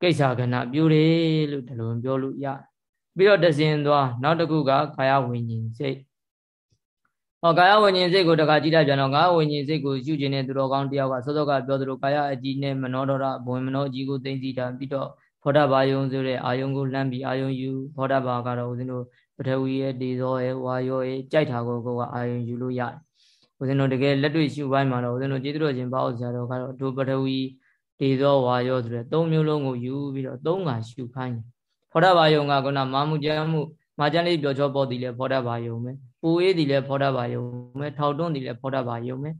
ကိစ္စကဏပြိုးတယ်လို့ဒီလိုပြောလို့ရပြီးတော့တစင်သွားနောက်တစ်ခုကကာယဝิญဉ်စိတ်ဟောကာယဝิญဉ်စိတ်ကိုတခါကြည့်လိုက်ပြန်တော့ကာယဝิญဉ်စိတ်ကိုရှုခြင်းနဲ့သူတော်ကောင်းတယောက်ကစောစောကပြောသလိုကာယအကြည့်နဲ့မနောဒရဘဝင်မနောအကြည့်ကိုသိသိတာပြီးတော့ဖောဒဘာယုံဆိုတဲ့အာယုံကိုလှမ်းပြီးအာယုံယူဖောဒဘာကတော့ဦးဇင်းတို့ပထဝီရဲ့ဒေဇောရဲ့ဝါယောရဲ့ကြိုက်တာကိုကိုကအာယုံယူလို့ရတယ် ဦးဇင်းတို့တကယ်လက်တွေ့ရှုပိုင်းမှာတော့ဦးဇင်းတို့ကျေးဇူးတော်ရှင်ပေါ့ဆရာတော်ကတော့ဒုပထဝီဒေဇောဝါယောဆိုတဲ့သုံးမျိုးလုံးကိုယူပြီးတော့သုံးခါရှုခိုင်းတယ်ဖောဒဘာယုံကကမာမှုကြမ်းမှုမာကျန်လေးပြောချောပေါ်သည်လဲဖောဒဘာယုံပဲပူအေးသည်လဲဖောဒဘာယုံပဲထောက်တွန်းသည်လဲဖောဒဘာယုံပဲ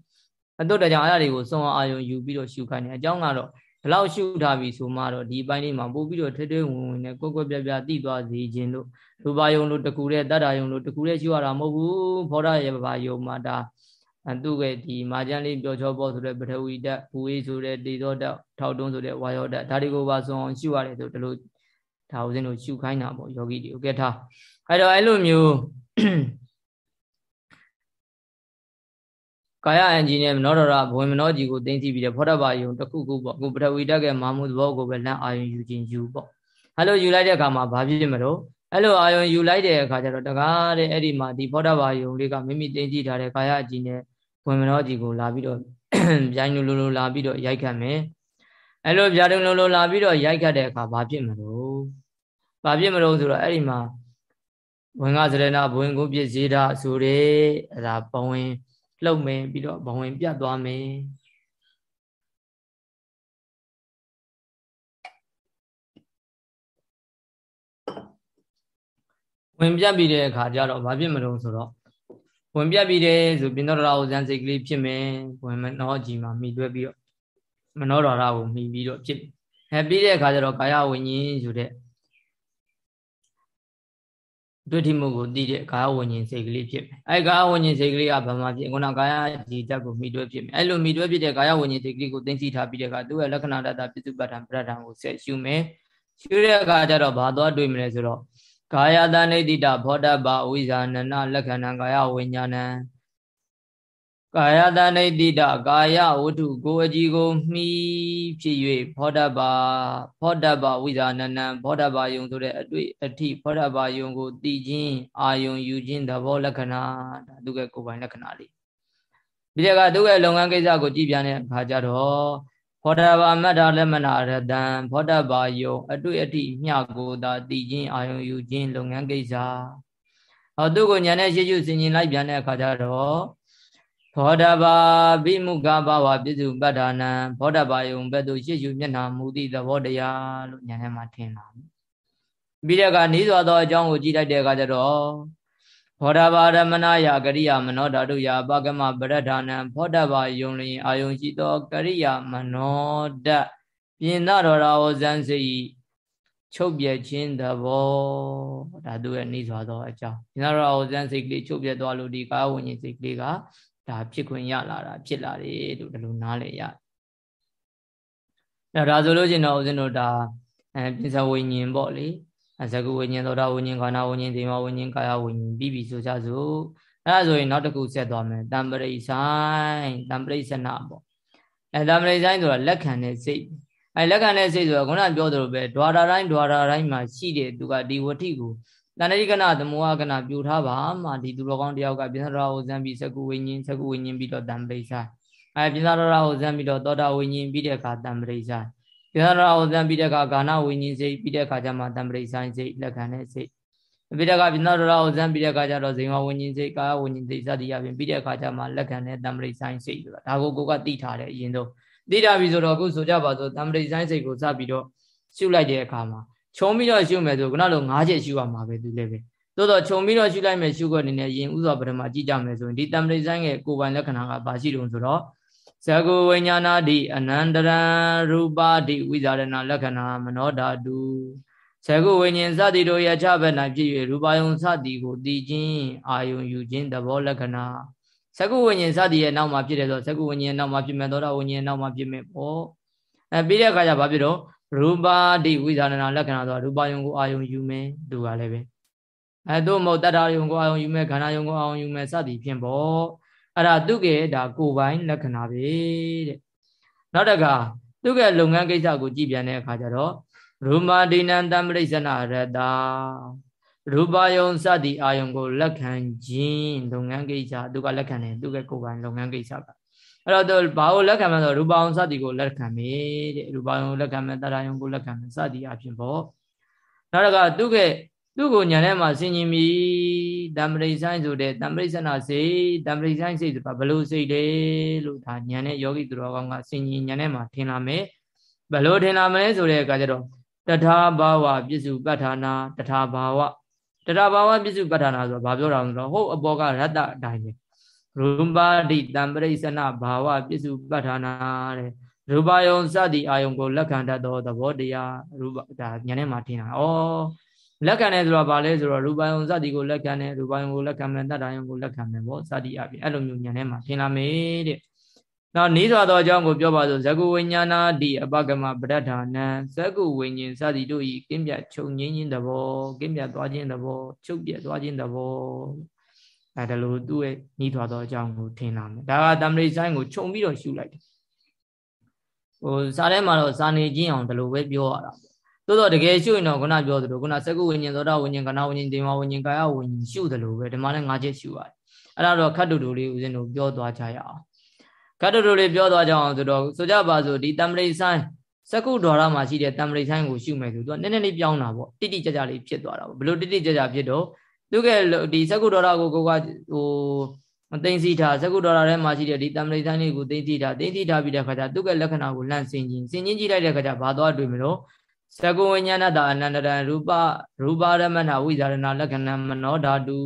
အတုတကြောင့်အဲ့ဒါတွေကိုစွန်အာယုံယူပြီးတော့ရှုခိုင်းတယ်အကြောင်းကတော့ဘလောက်ရှုထားပြီဆိုမှတော့ဒီအပိုင်းလေးမှာပို့ပြီးတော့ထဲထဲဝင်ဝင်နဲ့ကိုယ်ကိုယ်ပြပြတိသွားစေခြင်းလို့ရူပါယုံလို့တကူတဲ့တတ္တယုံလို့တကူတဲ့ရှုရတာမဟုတ်ဘူးဖောဒရဘာယုံမှာဒါ သူ့ရဲ့ဒီမာကျန်လေးပြောချောပေါ်ဆိုတဲ့ပထဝီဓာတ်ဘူဝေးဆိုတဲ့တေသောဓာတ်ထောက်တွန်းဆိုတဲ့ဝါယောဓာတ်ဒါတွေကိုပါစွန်အောင်ရှုရတယ်ဆိုဒီလိုဒါဦးဇင်းတို့ရှုခိုင်းတာပေါ့ယောဂီတွေဟုတ်ကဲ့ထားအဲ့တော့အဲ့လိုမျိုးကာယအင်ဂျင်နဲ့မနောဒရဘဝင်မနောကြီးကိုသိသိပြီးတဲ့ဖောတဘာယုံတစ်ခုခုပေါ့ကိုပထဝီဓာတ်ကမာမှုသဘောကိုပဲလမ်းအာယုံယူခြင်းယူပေါ့အဲ့လိုယူလိုက်တဲ့အခါမှာဘာဖြစ်မလို့အဲ့လိုအာယုံယူလိုက်တဲ့အခါကျတော့တကားတဲ့အဲ့ဒီမှာဒီဖောတဘာယုံလေးကမိမိသိသိထားတဲ့ကာယအကြည်နဲ့ ဝင်မနောကြီးကိုလာပြီးတော့ဗျိုင်းလိုလိုလာပြီးတော့ရိုက်ခတ်မယ်အဲ့လိုဗျာဒုံလိုလိုလာပြီးတော့ရိုက်ခတ်တဲ့အခါဘာဖြစ်မလို့ဘာဖြစ်မလို့ဆိုတော့အဲ့ဒီမှာဝင်ကစရဏဘဝင်ကိုပြည့်စည်တာဆိုတဲ့အဲ့ဒါဘဝင်လှုပ်မယ်ပြီးတော့ဘဝင်ပြတ်သွားမယ်ဝင်ပြတ်ပြီးတဲ့အခါကျတော့ဘာဖြစ်မလို့ဆိုတော့ ဝင်ပြတ်ပြီးတယ်ဆိုပြင်တော်ရာဥဇန်စိတ်ကလေးဖြစ်မယ်ဝင်မနောကြီးမှာမိတွဲပြီးတော့မနောရာရာကိုမိပြီးတော့ဖြစ်အဲပြီးတဲ့အခါကျတော့ကာယဝิญဉ်ဆိုတဲ့တွေ့ထိမှုကိုသိတဲ့ကာယဝิญဉ်စိတ်ကလေးဖြစ်မယ်အဲကာယဝิญဉ်စိတ်ကလေးကဘာမှဖြစ်ခုနကာယဒီဓာတ်ကိုမိတွဲဖြစ်မယ်အဲလိုမိတွဲဖြစ်တဲ့ကာယဝิญဉ်စိတ်ကလေးကိုသိသိထားပြီးတဲ့အခါသူ့ရဲ့လက္ခဏာတတပစ္စုပ္ပတ္ထံပရဒံကိုဆက်ရှုမယ်ရှုတဲ့အခါကျတော့ဘာသွားတွေ့မလဲဆိုတော့ ကာယတနိတိတဘောဓဘာဝိဇာနနလက္ခဏံကာယဝိညာဏံကာယတနိတိတကာယဝတ္ထုကိုအကြည်ကိုမှီဖြစ်၍ဖောတဘာဖောတဘာဝိဇာနနံဖောတဘာယုံဆိုတဲ့အတွေ့အထိဖောတဘာယုံကိုတည်ခြင်းအာယုံယူခြင်းသဘောလက္ခဏာဒါသူကကိုယ်ပိုင်လက္ခဏာလေးဒီကသူရဲ့လုပ်ငန်းကိစ္စကိုကြည်ပြန်တဲ့အခါကျတော့ ဖောတဘာမတ္တလက်မနာရတံဖောတဘာယုံအတွေ့အထိမျှကိုသာတည်ခြင်းအာယုံယူခြင်းလုပ်ငန်းကိစ္စဟောသူကိုညာနဲ့ရှေ့ရှုစင်ကျင်လိုက်ပြန်တဲ့အခါကျတော့သောတဘာဘိမုခဘာဝပြစ္စုပ္ပဒါနံဘောဓဘာယုံဘက်သို့ရှေ့ရှုမျက်နှာမူသည့်သဘောတရားလို့ညာထဲမှာထင်လာပြီပြီးတဲ့အခါနီးစွာသောအကြောင်းကိုကြည့်လိုက်တဲ့အခါကျတော့ ဘောဓဘာရမဏယကရိယာမနောဓာတုယပကမပရဒာနံဘောဓဘာယုံလင်အာယုံရှိသောကရိယာမနောဓာပြင်သတော်ရာဝဇန်စေချုပ်ပြခြင်းသဘောဒါသူရဲ့နှိစွာသောအကြောင်းပြင်သတော်ရာဝဇန်စိတ်ကလေးချုပ်ပြသွားလို့ဒီကာဝဉ္ဉ္စိတ်ကလေးကဒါဖြစ်ခွင့်ရလာတာဖြစ်လာတယ်လို့ဒီလိုနားလည်ရအဲ့ဒါဆိုလို့ချင်းတော့ဦးဇင်းတို့ဒါအဲပိစဝိညာဉ်ပေါ့လေအ ဇဂုဝိညာဉ်သောတာဝိညာဉ်ခန္ဓာဝိညာဉ်ဒေမဝိညာဉ်ကာယဝိညာဉ်ပြီးပြီဆိုကြစို့အဲ့ဒါဆိုရင်နောက်တစ်ခုဆက်သွားမယ်တံပရိဆိုင်တံပရိစနာပေါ့အဲတံပရိဆိုင်ဆိုတာလက်ခံတဲ့စိတ်အဲလက်ခံတဲ့စိတ်ဆိုတာခုနပြောသလိုပဲဒွါရာတိုင်းဒွါရာတိုင်းမှာရှိတဲ့သူကဒီဝဋ္ထိကိုတဏှိကနာသမောကနာပြူထားပါမှဒီသူတော်ကောင်းတယောက်ကပြင်းသရာကိုဇံပြီးစကုဝိညာဉ်စကုဝိညာဉ်ပြီးတော့တံပရိဆိုင်အဲပြင်းသရာကိုဇံပြီးတော့သောတာဝိညာဉ်ပြီးတဲ့အခါတံပရိဆိုင် ပြင်းသရာကိုဇံပြီးတဲ့အခါဂါနဝိညာဉ်စိတ်ပြီးတဲ့အခါကျမှတံပရိဆိုင်စိတ်လက်ခံတဲ့စိတ်ပြီးတဲ့အခါပြင်းသရာကိုဇံပြီးတဲ့အခါကျတော့ဇေဝဝိညာဉ်စိတ်ကာယဝိညာဉ်စိတ်စသည်အပြင်ပြီးတဲ့အခါကျမှလက်ခံတဲ့တံပရိဆိုင်စိတ်ဆိုတာဒါကိုကိုကသိထားတယ်အရင်ဆုံးသိတာပြီဆိုတော့အခုဆိုကြပါစို့တံပရိဆိုင်စိတ်ကိုစပြီးတော့ရှုလိုက်တဲ့အခါမှာခြုံပြီးတော့ရှုမယ်ဆိုခုနလို၅ချက်ရှုရမှာပဲသူလည်းပဲသို့တော့ခြုံပြီးတော့ရှုလိုက်မယ်ရှုခွက်အနေနဲ့ယင်ဥစွာပထမကြည့်ကြမယ်ဆိုရင်ဒီတမ္ပရိဆိုင်ရဲ့ကိုယ်ပိုင်လက္ခဏာကဘာရှိတုံဆိုတော့ ဇဂုဝိညာဏတိအနန္တရံရူပါတိဝိဇာရဏလက္ခဏာမနောဓာတုဇဂုဝိညာဉ်စသည်တို့ရဲ့အခြားဘက်၌ဖြစ်၍ရူပါယုံစသည်ကိုတည်ခြင်းအာယုံယူခြင်းသဘောလက္ခဏာဇဂုဝိညာဉ်စသည်ရဲ့နောက်မှာဖြစ်တယ်ဆိုဇဂုဝိညာဉ်နောက်မှာဖြစ်မယ်သောတာဝိညာဉ်နောက်မှာဖြစ်မယ်ပေါ့အဲပြီးတဲ့အခါကျဘာဖြစ်တော့ရူပါတိဝိဇာဏလက္ခဏာဆိုရူပါယုံကိုအာယုံယူမယ်သူကလည်းပဲအဲသို့မဟုတ်တတ္တာယုံကိုအာယုံယူမယ်ခန္ဓာယုံကိုအာယုံယူမယ်စသည်ဖြင့်ပေါ့ အဲ့ဒါသူကဲဒါကိုယ်ပိုင်လက္ခဏာပဲတဲ့နောက်တကသူကလုပ်ငန်းကိစ္စကိုကြည့်ပြန်တဲ့အခါကျတော့ရူမာဒိနံတမ္ပရိစ္ဆနာရတရူပါယုံစသည်အာယုံကိုလက်ခံခြင်းလုပ်ငန်းကိစ္စသူကလက်ခံတယ်သူကကိုယ်ပိုင်လုပ်ငန်းကိစ္စကအဲ့တော့ဘာကိုလက်ခံမလဲဆိုရူပါယုံစသည်ကိုလက်ခံမယ်တဲ့ရူပါယုံလက်ခံမယ်တတယုံကိုလက်ခံမယ်စသည်အဖြစ်ပေါ့နောက်တကသူက သူ့ကိုညာထဲမှာဆင်ញင်ပြီတံပရိဆိုင်ဆိုတဲ့တံပရိစနာစိတ်တံပရိဆိုင်စိတ်ဆိုတာဘလို့စိတ်လဲလို့ဒါညာနဲ့ယောဂီသူတော်ကောင်းကဆင်ញင်ညာထဲမှာထင်လာမယ်ဘလို့ထင်လာမလဲဆိုတဲ့အခါကျတော့တထာဘာဝပြစ္စုပ္ပထာနာတထာဘာဝတထာဘာဝပြစ္စုပ္ပထာနာဆိုတာဘာပြောတာလဲဆိုတော့ဟုတ်အဘောကရတ္တအတိုင်းပဲရူပါတိတံပရိစနာဘာဝပြစ္စုပ္ပထာနာတဲ့ရူပယုံစသည်အာယုံကိုလက်ခံတတ်သောသဘောတရားရူပဒါညာထဲမှာထင်တာဩ လက်ခံတယ်ဆိုတော့ဗာလဲဆိုတော့ရူပယုံစသည်ကိုလက်ခံတယ်ရူပယုံကိုလက်ခံမယ်တတ္တယုံကိုလက်ခံမယ်ပေါ့စသည်အပြင်အဲ့လိုမျိုးဉာဏ်ထဲမှာထင်လာမေတဲ့နောက်နေစွာသောအကြောင်းကိုပြောပါဆိုဇဂုဝိညာဏတိအပကမပဋ္ဌာနံဇဂုဝိညာဉ်စသည်တို့ဤကင်းပြချုပ်ငင်းခြင်းတဘောကင်းပြသွားခြင်းတဘောချုပ်ပြသွားခြင်းတဘောအဲဒါလိုသူ့ရဲ့နေစွာသောအကြောင်းကိုထင်လာမယ်ဒါကတမရိဆိုင်ကိုခြုံပြီးတော့ရှုလိုက်တယ်ဟိုစားထဲမှာတော့စာနေခြင်းအောင်ဒီလိုပဲပြောရတာ သို့တော့တကယ်ရှုရင်တော့ခုနပြောသလိုခုနစကုဝိညာဉ်သောတာဝိညာဉ်ကနာဝိညာဉ်ဒေမဝိညာဉ်ကာယဝိညာဉ်ရှုသလိုပဲဒီမှာလည်း၅ချက်ရှုရတယ်အဲ့ဒါတော့ခတ်တူတူလေးဦးဇင်းတို့ပြောသွားကြရအောင်ခတ်တူတူလေးပြောသွားကြအောင်ဆိုတော့ဆိုကြပါစို့ဒီတမ္ပရိဆိုင်စကုဒွါရမှာရှိတဲ့တမ္ပရိဆိုင်ကိုရှုမယ်ဆိုတော့နည်းနည်းလေးပြောင်းတာပေါ့တိတိကျကျလေးဖြစ်သွားတာပေါ့ဘလို့တိတိကျကျဖြစ်တော့သူကဒီစကုဒွါရကိုကိုကဟိုမသိသိထားစကုဒ္ဒရာထဲမှာရှိတဲ့ဒီတမ္ပရိသန်လေးကိုသိသိထားသိသိထားပြီးတဲ့ခါကျသူ့ရဲ့လက္ခဏာကိုလန့်စင်ခြင်းစင်ခြင်းကြည့်လိုက်တဲ့ခါကျဘာသွားတွေ့မလို့ သကုဝိညာဏတအနန္တရံရူပရူပရမဏဝိဇာရဏလက္ခဏာမနောဓာတု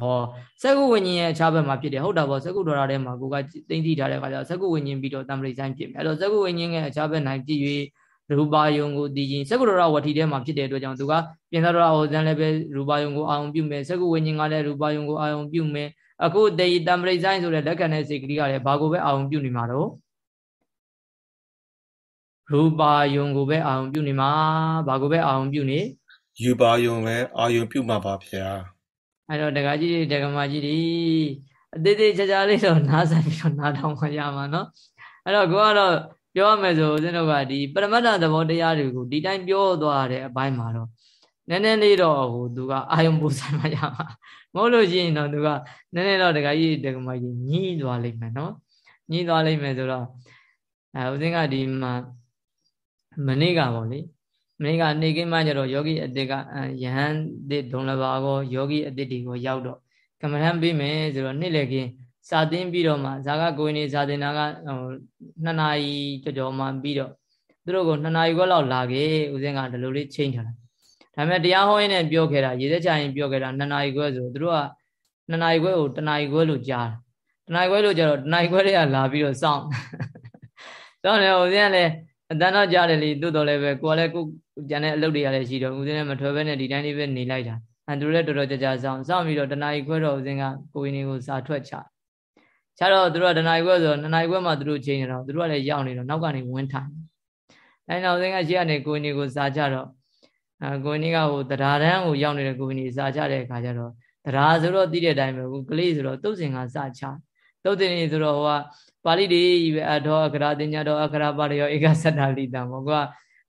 ဟောသကုဝိညာဉ်ရဲ့အခြားဘက်မှာဖြစ်တယ်ဟုတ်တာပေါ့သကုတော်ရထဲမှာကိုကသိသိထားတဲ့အခါကျသကုဝိညာဉ်ပြီးတော့တံပရိဆိုင်ဖြစ်မယ်အဲ့တော့သကုဝိညာဉ်ရဲ့အခြားဘက်၌ကြည့်၍ရူပယုံကိုတည်ခြင်းသကုတော်ရဝတိထဲမှာဖြစ်တဲ့အတွက်ကြောင့်သူကပြင်သာတော်ဟောဇန်လည်းပဲရူပယုံကိုအာရုံပြုမယ်သကုဝိညာဉ်ကလည်းရူပယုံကိုအာရုံပြုမယ်အခုတေတံပရိဆိုင်ဆိုတဲ့လက်ခံတဲ့စိတ်ကလေးကလည်းဘာကိုပဲအာရုံပြုနေမှာတော့ ရူပါယုံကိုပဲအာရုံပြုနေမှာဘာကိုပဲအာရုံပြုနေယူပါယုံပဲအာရုံပြုမှာပါဗျာအဲ့တော့ဒကာကြီးတွေဒကာမကြီးတွေအသေးသေးချာချာလေးတော့နားဆိုင်ပြီးတော့နားထောင်မှရမှာနော်အဲ့တော့ကိုကတော့ပြောရမယ်ဆိုဦးဇင်းတို့ကဒီပရမတ္ထသဘောတရားတွေကိုဒီတိုင်းပြောသွားတဲ့အပိုင်းမှာတော့နည်းနည်းလေးတော့ဟိုသူကအာယုံပူဆိုင်မှရမှာမဟုတ်လို့ရှိရင်တော့သူကနည်းနည်းတော့တခါကြီးတက္ကမကြီးညှိသွားလိမ့်မယ်နော်ညှိသွားလိမ့်မယ်ဆိုတော့အဲဦးဇင်းကဒီမှာ မနေ့ကပေါ့လေမနေ့ကနေကင်းမှကျတော့ယောဂီအတိတ်ကယဟန်တစ်ဒုံလဘာကိုယောဂီအတိတ်တွေကိုရောက်တော့ကမ္မထမ်းပြီးမယ်ဆိုတော့နေ့လေကင်းစာသင်ပြီးတော့မှဇာကကိုင်းနေစာသင်တာကဟိုနှစ်နာရီကြော်ကြော်မှပြီးတော့သူတို့ကိုနှစ်နာရီခွဲလောက်လာခဲ့ဦးစင်းကဒီလိုလေးချိန်ထားတာဒါပေမဲ့တရားဟောရင်းနဲ့ပြောခဲ့တာရေသက်ချရင်ပြောခဲ့တာနှစ်နာရီခွဲဆိုသူတို့ကနှစ်နာရီခွဲကိုတနာရီခွဲလို့ကြားတာတနာရီခွဲလို့ကြတော့တနာရီခွဲတည်းကလာပြီးတော့စောင့်စောင့်နေဦးစင်းကလည်း အတန်းတော့ကြားတယ်လေတိုးတော်လည်းပဲကိုကလည်းကိုကျန်တဲ့အလုပ်တွေကလည်းရှိတော့ဦးစင်းလည်းမထွက်ဘဲနဲ့ဒီတိုင်းလေးပဲနေလိုက်တာအဲသူလည်းတော်တော်ကြာကြာစောင့်စောင့်ပြီးတော့တနာရီခွဲတော့ဦးစင်းကကိုင်းနေကိုစာထွက်ချချတော့သူတို့ကတနာရီခွဲဆိုတော့နှစ်နာရီခွဲမှသူတို့ချိန်နေတော့သူတို့ကလည်းရောက်နေတော့နောက်ကနေဝင်းထိုင်အဲနောက်ဦးစင်းကရှေ့ကနေကိုင်းနေကိုစာချတော့အဲကိုင်းနေကဟိုတရားတန်းကိုရောက်နေတဲ့ကိုင်းနေစာချတဲ့အခါကျတော့တရားဆိုတော့သိတဲ့အတိုင်းပဲကိုကလေးဆိုတော့တုတ်စင်ကစာချ တုတ်တင်နေဆိုတော့ဟိုကပါဠိတွေကြီးပဲအထောအခရာတင်ညာတော်အခရာပါရယောဧကသတ္တလိတံပေါ့ကွာ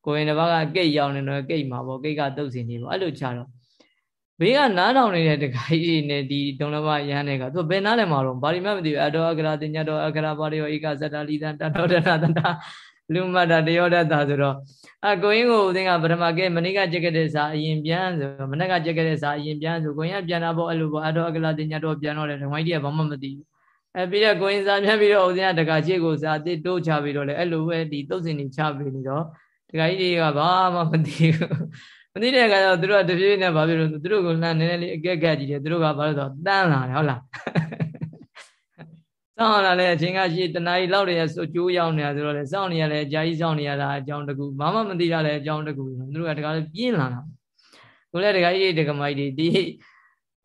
ကိုရင်တစ်ပါးကကိတ်ရောက်နေတော့ကိတ်မှာပေါ့ကိတ်ကတုတ်စင်နေပေါ့အဲ့လိုချတော့ဘေးကနားထောင်နေတဲ့တခါကြီးနဲ့ဒီဒုံလဘရဟန်းတွေကသူဘယ်နားလဲမှာတော့ဘာလို့မှမသိဘူးအထောအခရာတင်ညာတော်အခရာပါရယောဧကသတ္တလိတံတတောဒနာတတာလူမတတယောဒတာဆိုတော့အကိုရင်ကိုဦးသိန်းကပထမကဲမနေ့ကကြက်ခဲ့တဲ့စာအရင်ပြန်ဆိုမနေ့ကကြက်ခဲ့တဲ့စာအရင်ပြန်ဆိုကိုရင်ကပြန်တာပေါ့အဲ့လိုပေါ့အထောအခရာတင်ညာတော်ပြန်တော့တယ်ဓမ္မကြီးကဘာမှမသိဘူး အဲပြီးတော့ကိုရင်စာပြန်ပြီးတော့ဦးဇင်းကတခါချစ်ကိုစာတစ်တိုးချပြီးတော့လေအဲ့လိုပဲဒီသုတ်စင်ကြီးချပြီးနေတော့တခါကြီးတွေကဘာမှမသိဘူးမသိတဲ့အခါကျတော့သူတို့ကတပြေးနဲ့ဘာဖြစ်လို့သူတို့ကလှမ်းနည်းနည်းလေးအကက်ကက်ကြည့်တယ်သူတို့ကဘာလို့ဆိုတော့တန်းလာတယ်ဟုတ်လားစောင့်လာလဲအချိန်ကရှိတနားရီလောက်တည်းဆိုကျိုးရောက်နေတာဆိုတော့လေစောင့်နေရလဲအကြာကြီးစောင့်နေရတာအကြောင်းတကူဘာမှမသိရလဲအကြောင်းတကူသူတို့ကတခါလေးပြင်းလာတာကိုလည်းတခါကြီးတခါမိုက်ဒီဒီ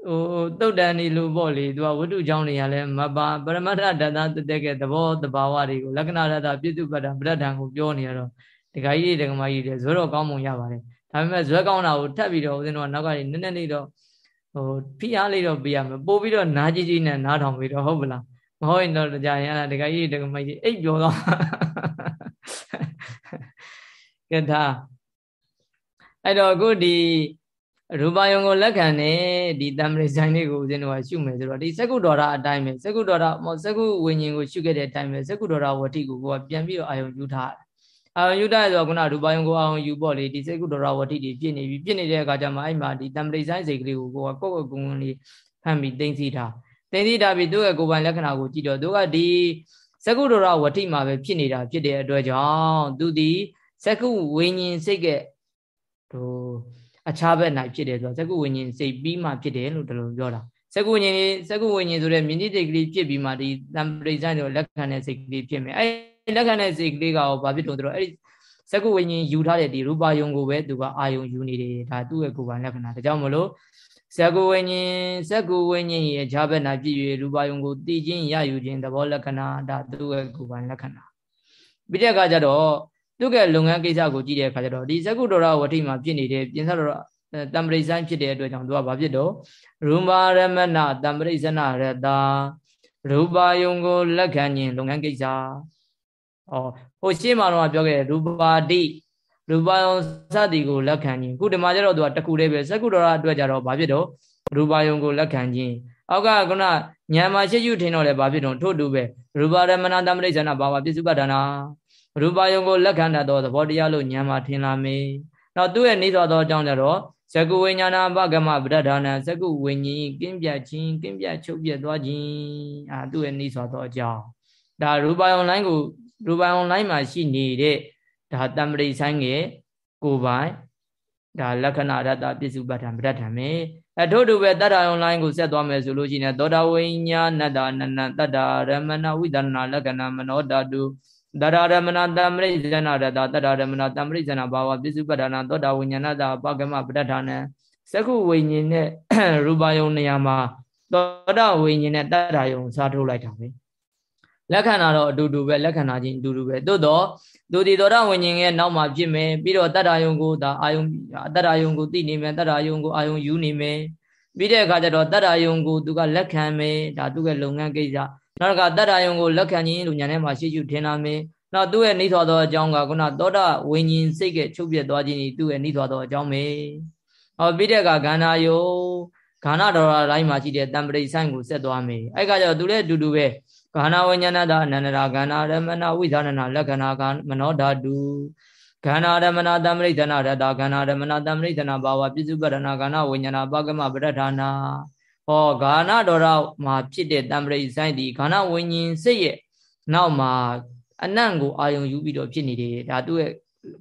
ဟိုတုတ်တန်နေလို့ပေါ့လေသူကဝတ္ထုကြောင်းတွေကလည်းမပါပရမတ္ထဓာတ်သတက်ကသဘောတဘာဝတွေကိုလက္ခဏာဓာတ်ပြည့်စုံပတ္တပဋ္ဌာန်ကိုပြောနေရတော့ဒကာကြီးတွေဒကာမကြီးတွေဇွဲတော့ကောင်းမွန်ရပါတယ်ဒါပေမဲ့ဇွဲကောင်းတာကိုထပ်ပြီးတော့ဦးဇင်းတို့ကနောက်ကနေနည်းနည်းလေးတော့ဟိုဖိအားလေးတော့ပေးရမယ်ပို့ပြီးတော့နားကြီးကြီးနဲ့နားထောင်ပြီးတော့ဟုတ်ပလားမဟုတ်ရင်တော့ကြာရင်အဲ့ဒကာကြီးဒကာမကြီးအိတ်ပြောတော့ကဲဒါအဲ့တော့အခုဒီ ရူပယုံကိုလက်ခံတဲ့ဒီတမ္ပရိဆိုင်လေးကိုဦးဇင်းတို့ကရှုမယ်ဆိုတော့ဒီစကုဒေါရအတိုင်းပဲစကုဒေါရစကုဝိညာဉ်ကိုရှုခဲ့တဲ့အတိုင်းပဲစကုဒေါရဝတိကိုကိုကပြန်ပြီးတော့အာယုံယူထားတယ်အာယုံယူထားဆိုတော့ခုနရူပယုံကိုအာယုံယူပေါ့လေဒီစကုဒေါရဝတိတွေပြည့်နေပြီပြည့်နေတဲ့အခါကျမှအဲ့မှာဒီတမ္ပရိဆိုင်စိတ်ကလေးကိုကိုကကိုယ့်ကိုယ်ကုန်းလေးဖမ်းပြီးတင်းစီထားတင်းစီထားပြီးသူ့ရဲ့ကိုယ်ပိုင်လက္ခဏာကိုကြည့်တော့သူကဒီစကုဒေါရဝတိမှာပဲဖြစ်နေတာဖြစ်တဲ့အတွက်ကြောင့်သူဒီစကုဝိညာဉ်စိတ်ကဟို အခြားဘက်၌ဖြစ်တယ်ဆိုတော့စကုဝိညာဉ်စိတ်ပြီးမှဖြစ်တယ်လို့ဒီလိုပြောတာစကုဝိညာဉ်စကုဝိညာဉ်ဆိုတဲ့မြင့်တိစိတ်ကလေးဖြစ်ပြီးမှဒီတံပရိဇန်ဆိုလက်ခံတဲ့စိတ်ကလေးဖြစ်မယ်အဲလက်ခံတဲ့စိတ်ကလေးကရောဘာဖြစ်တော့ဆိုတော့အဲ့ဒီစကုဝိညာဉ်ယူထားတဲ့ဒီရူပါယုံကိုပဲသူကအာယုံယူနေတယ်ဒါသူ့ရဲ့ကိုယ်ပိုင်လက္ခဏာဒါကြောင့်မလို့စကုဝိညာဉ်စကုဝိညာဉ်ရဲ့အခြားဘက်၌ဖြစ်၍ရူပါယုံကိုတည်ခြင်းရယူခြင်းသဘောလက္ခဏာဒါသူ့ရဲ့ကိုယ်ပိုင်လက္ခဏာပြီးတဲ့အခါကျတော့ သူကလုပ်ငန်းကိစ္စကိုကြည့်တဲ့အခါကျတော့ဒီဇကုတော်ရဝတိမှာဖြစ်နေတဲ့ပြင်ဆတော်တံပရိဆိုင်ဖြစ်တဲ့အတွက်ကြောင့်သူကဘာဖြစ်တော့ရူပါရမဏတံပရိဇနရတာရူပါယုံကိုလက်ခံခြင်းလုပ်ငန်းကိစ္စဩဟိုရှင်းမှာတော့ပြောခဲ့ရူပါတိရူပါယုံစသည်ကိုလက်ခံခြင်းခုဒီမှာကျတော့သူကတခုလေးပဲဇကုတော်ရအတွက်ကြတော့ဘာဖြစ်တော့ရူပါယုံကိုလက်ခံခြင်းအောက်ကခုနညံမှာရှစ်ယူထင်တော့လဲဘာဖြစ်တော့ထို့တူပဲရူပါရမဏတံပရိဇနဘာဝပစ္စုပ္ပဒါနာ ရူပယုံကိုလက်ခံတတ်သောသဘောတရားလို့ဉာဏ်မှာထင်လာမေ။နောက်သူ့ရဲ့နေသောသောအကြောင်းကြတော့ဇကုဝိညာဏပကမဗဒ္ဒနာဇကုဝိညာဉ်ကင်းပြခြင်းကင်းပြချုပ်ပြသွားခြင်းအာသူ့ရဲ့နေသောသောအကြောင်းဒါရူပယုံလိုင်းကိုရူပယုံလိုင်းမှာရှိနေတဲ့ဒါတံပရိဆိုင်ငယ်ကိုပိုင်ဒါလက္ခဏာရတ္တပစ္စုပ္ပတ္ထံပဋ္ဌာန်မေအထို့တူပဲတတ္တယုံလိုင်းကိုဆက်သွားမယ်ဆိုလို့ရှိရင်သောတာဝိညာဏတ္တနနတတ္တရမဏဝိဒနာလက္ခဏာမနောဓာတု တရရမဏတမရိဇဏရတတရရမဏတမရိဇဏဘာဝပစ္စုပ္ပဒါနာသောတာဝိညာဏတာပကမပဋ္ဌာနံသက္ခုဝိညာဉ်နဲ့ရူပယုံနေရာမှာသောတာဝိညာဉ်နဲ့တတ္တာယုံစားထုတ်လိုက်တာပဲလက္ခဏာတော့အတူတူပဲလက္ခဏာချင်းအတူတူပဲသို့တော့သူဒီသောတာဝိညာဉ်ရဲ့နောက်မှာဖြစ်မယ်ပြီးတော့တတ္တာယုံကိုဒါအာယုံတတ္တာယုံကိုသိနေမယ်တတ္တာယုံကိုအာယုံယူနေမယ်ပြီးတဲ့အခါကျတော့တတ္တယုံကိုသူကလက်ခံမယ်ဒါသူ့ရဲ့လုပ်ငန်းကိစ္စ နောက်တစ်ခါတတ္တယုံကိုလက်ခံခြင်းလို့ညာထဲမှာရှေ့ရှုထင်လာမယ်နောက်သူ့ရဲ့နှိထွားသောအကြောင်းကခုနသောတာဝိညာဉ်စိတ်ကချုပ်ပြတ်သွားခြင်းဤသူ့ရဲ့နှိထွားသောအကြောင်းပဲဟောပြီးတဲ့အခါခန္ဓာယုံခန္ဓာတော်ရာတိုင်းမှာရှိတဲ့တံပရိဆိုင်ကိုဆက်သွားမယ်အဲ့ကကျတော့သူလည်းအတူတူပဲခန္ဓာဝိညာဏတာအနန္တရာခန္ဓာရမဏဝိသရဏလက္ခဏာကမနောဓာတုခန္ဓာရမဏတမရိဒနာရတခန္ဓာရမဏတမရိဒနာဘာဝပြစ္စုပ္ပဒနာခန္ဓာဝိညာဏပကမပရဒနာ ဟောဂာနတော်ရမှာဖြစ်တဲ့တံပရိဆိုင်ဒီခန္ဓာဝိညာဉ်စိတ်ရဲ့နောက်မှာအနံ့ကိုအာယုံယူပြီးတော့ဖြစ်နေတယ်ဒါသူ့ရဲ့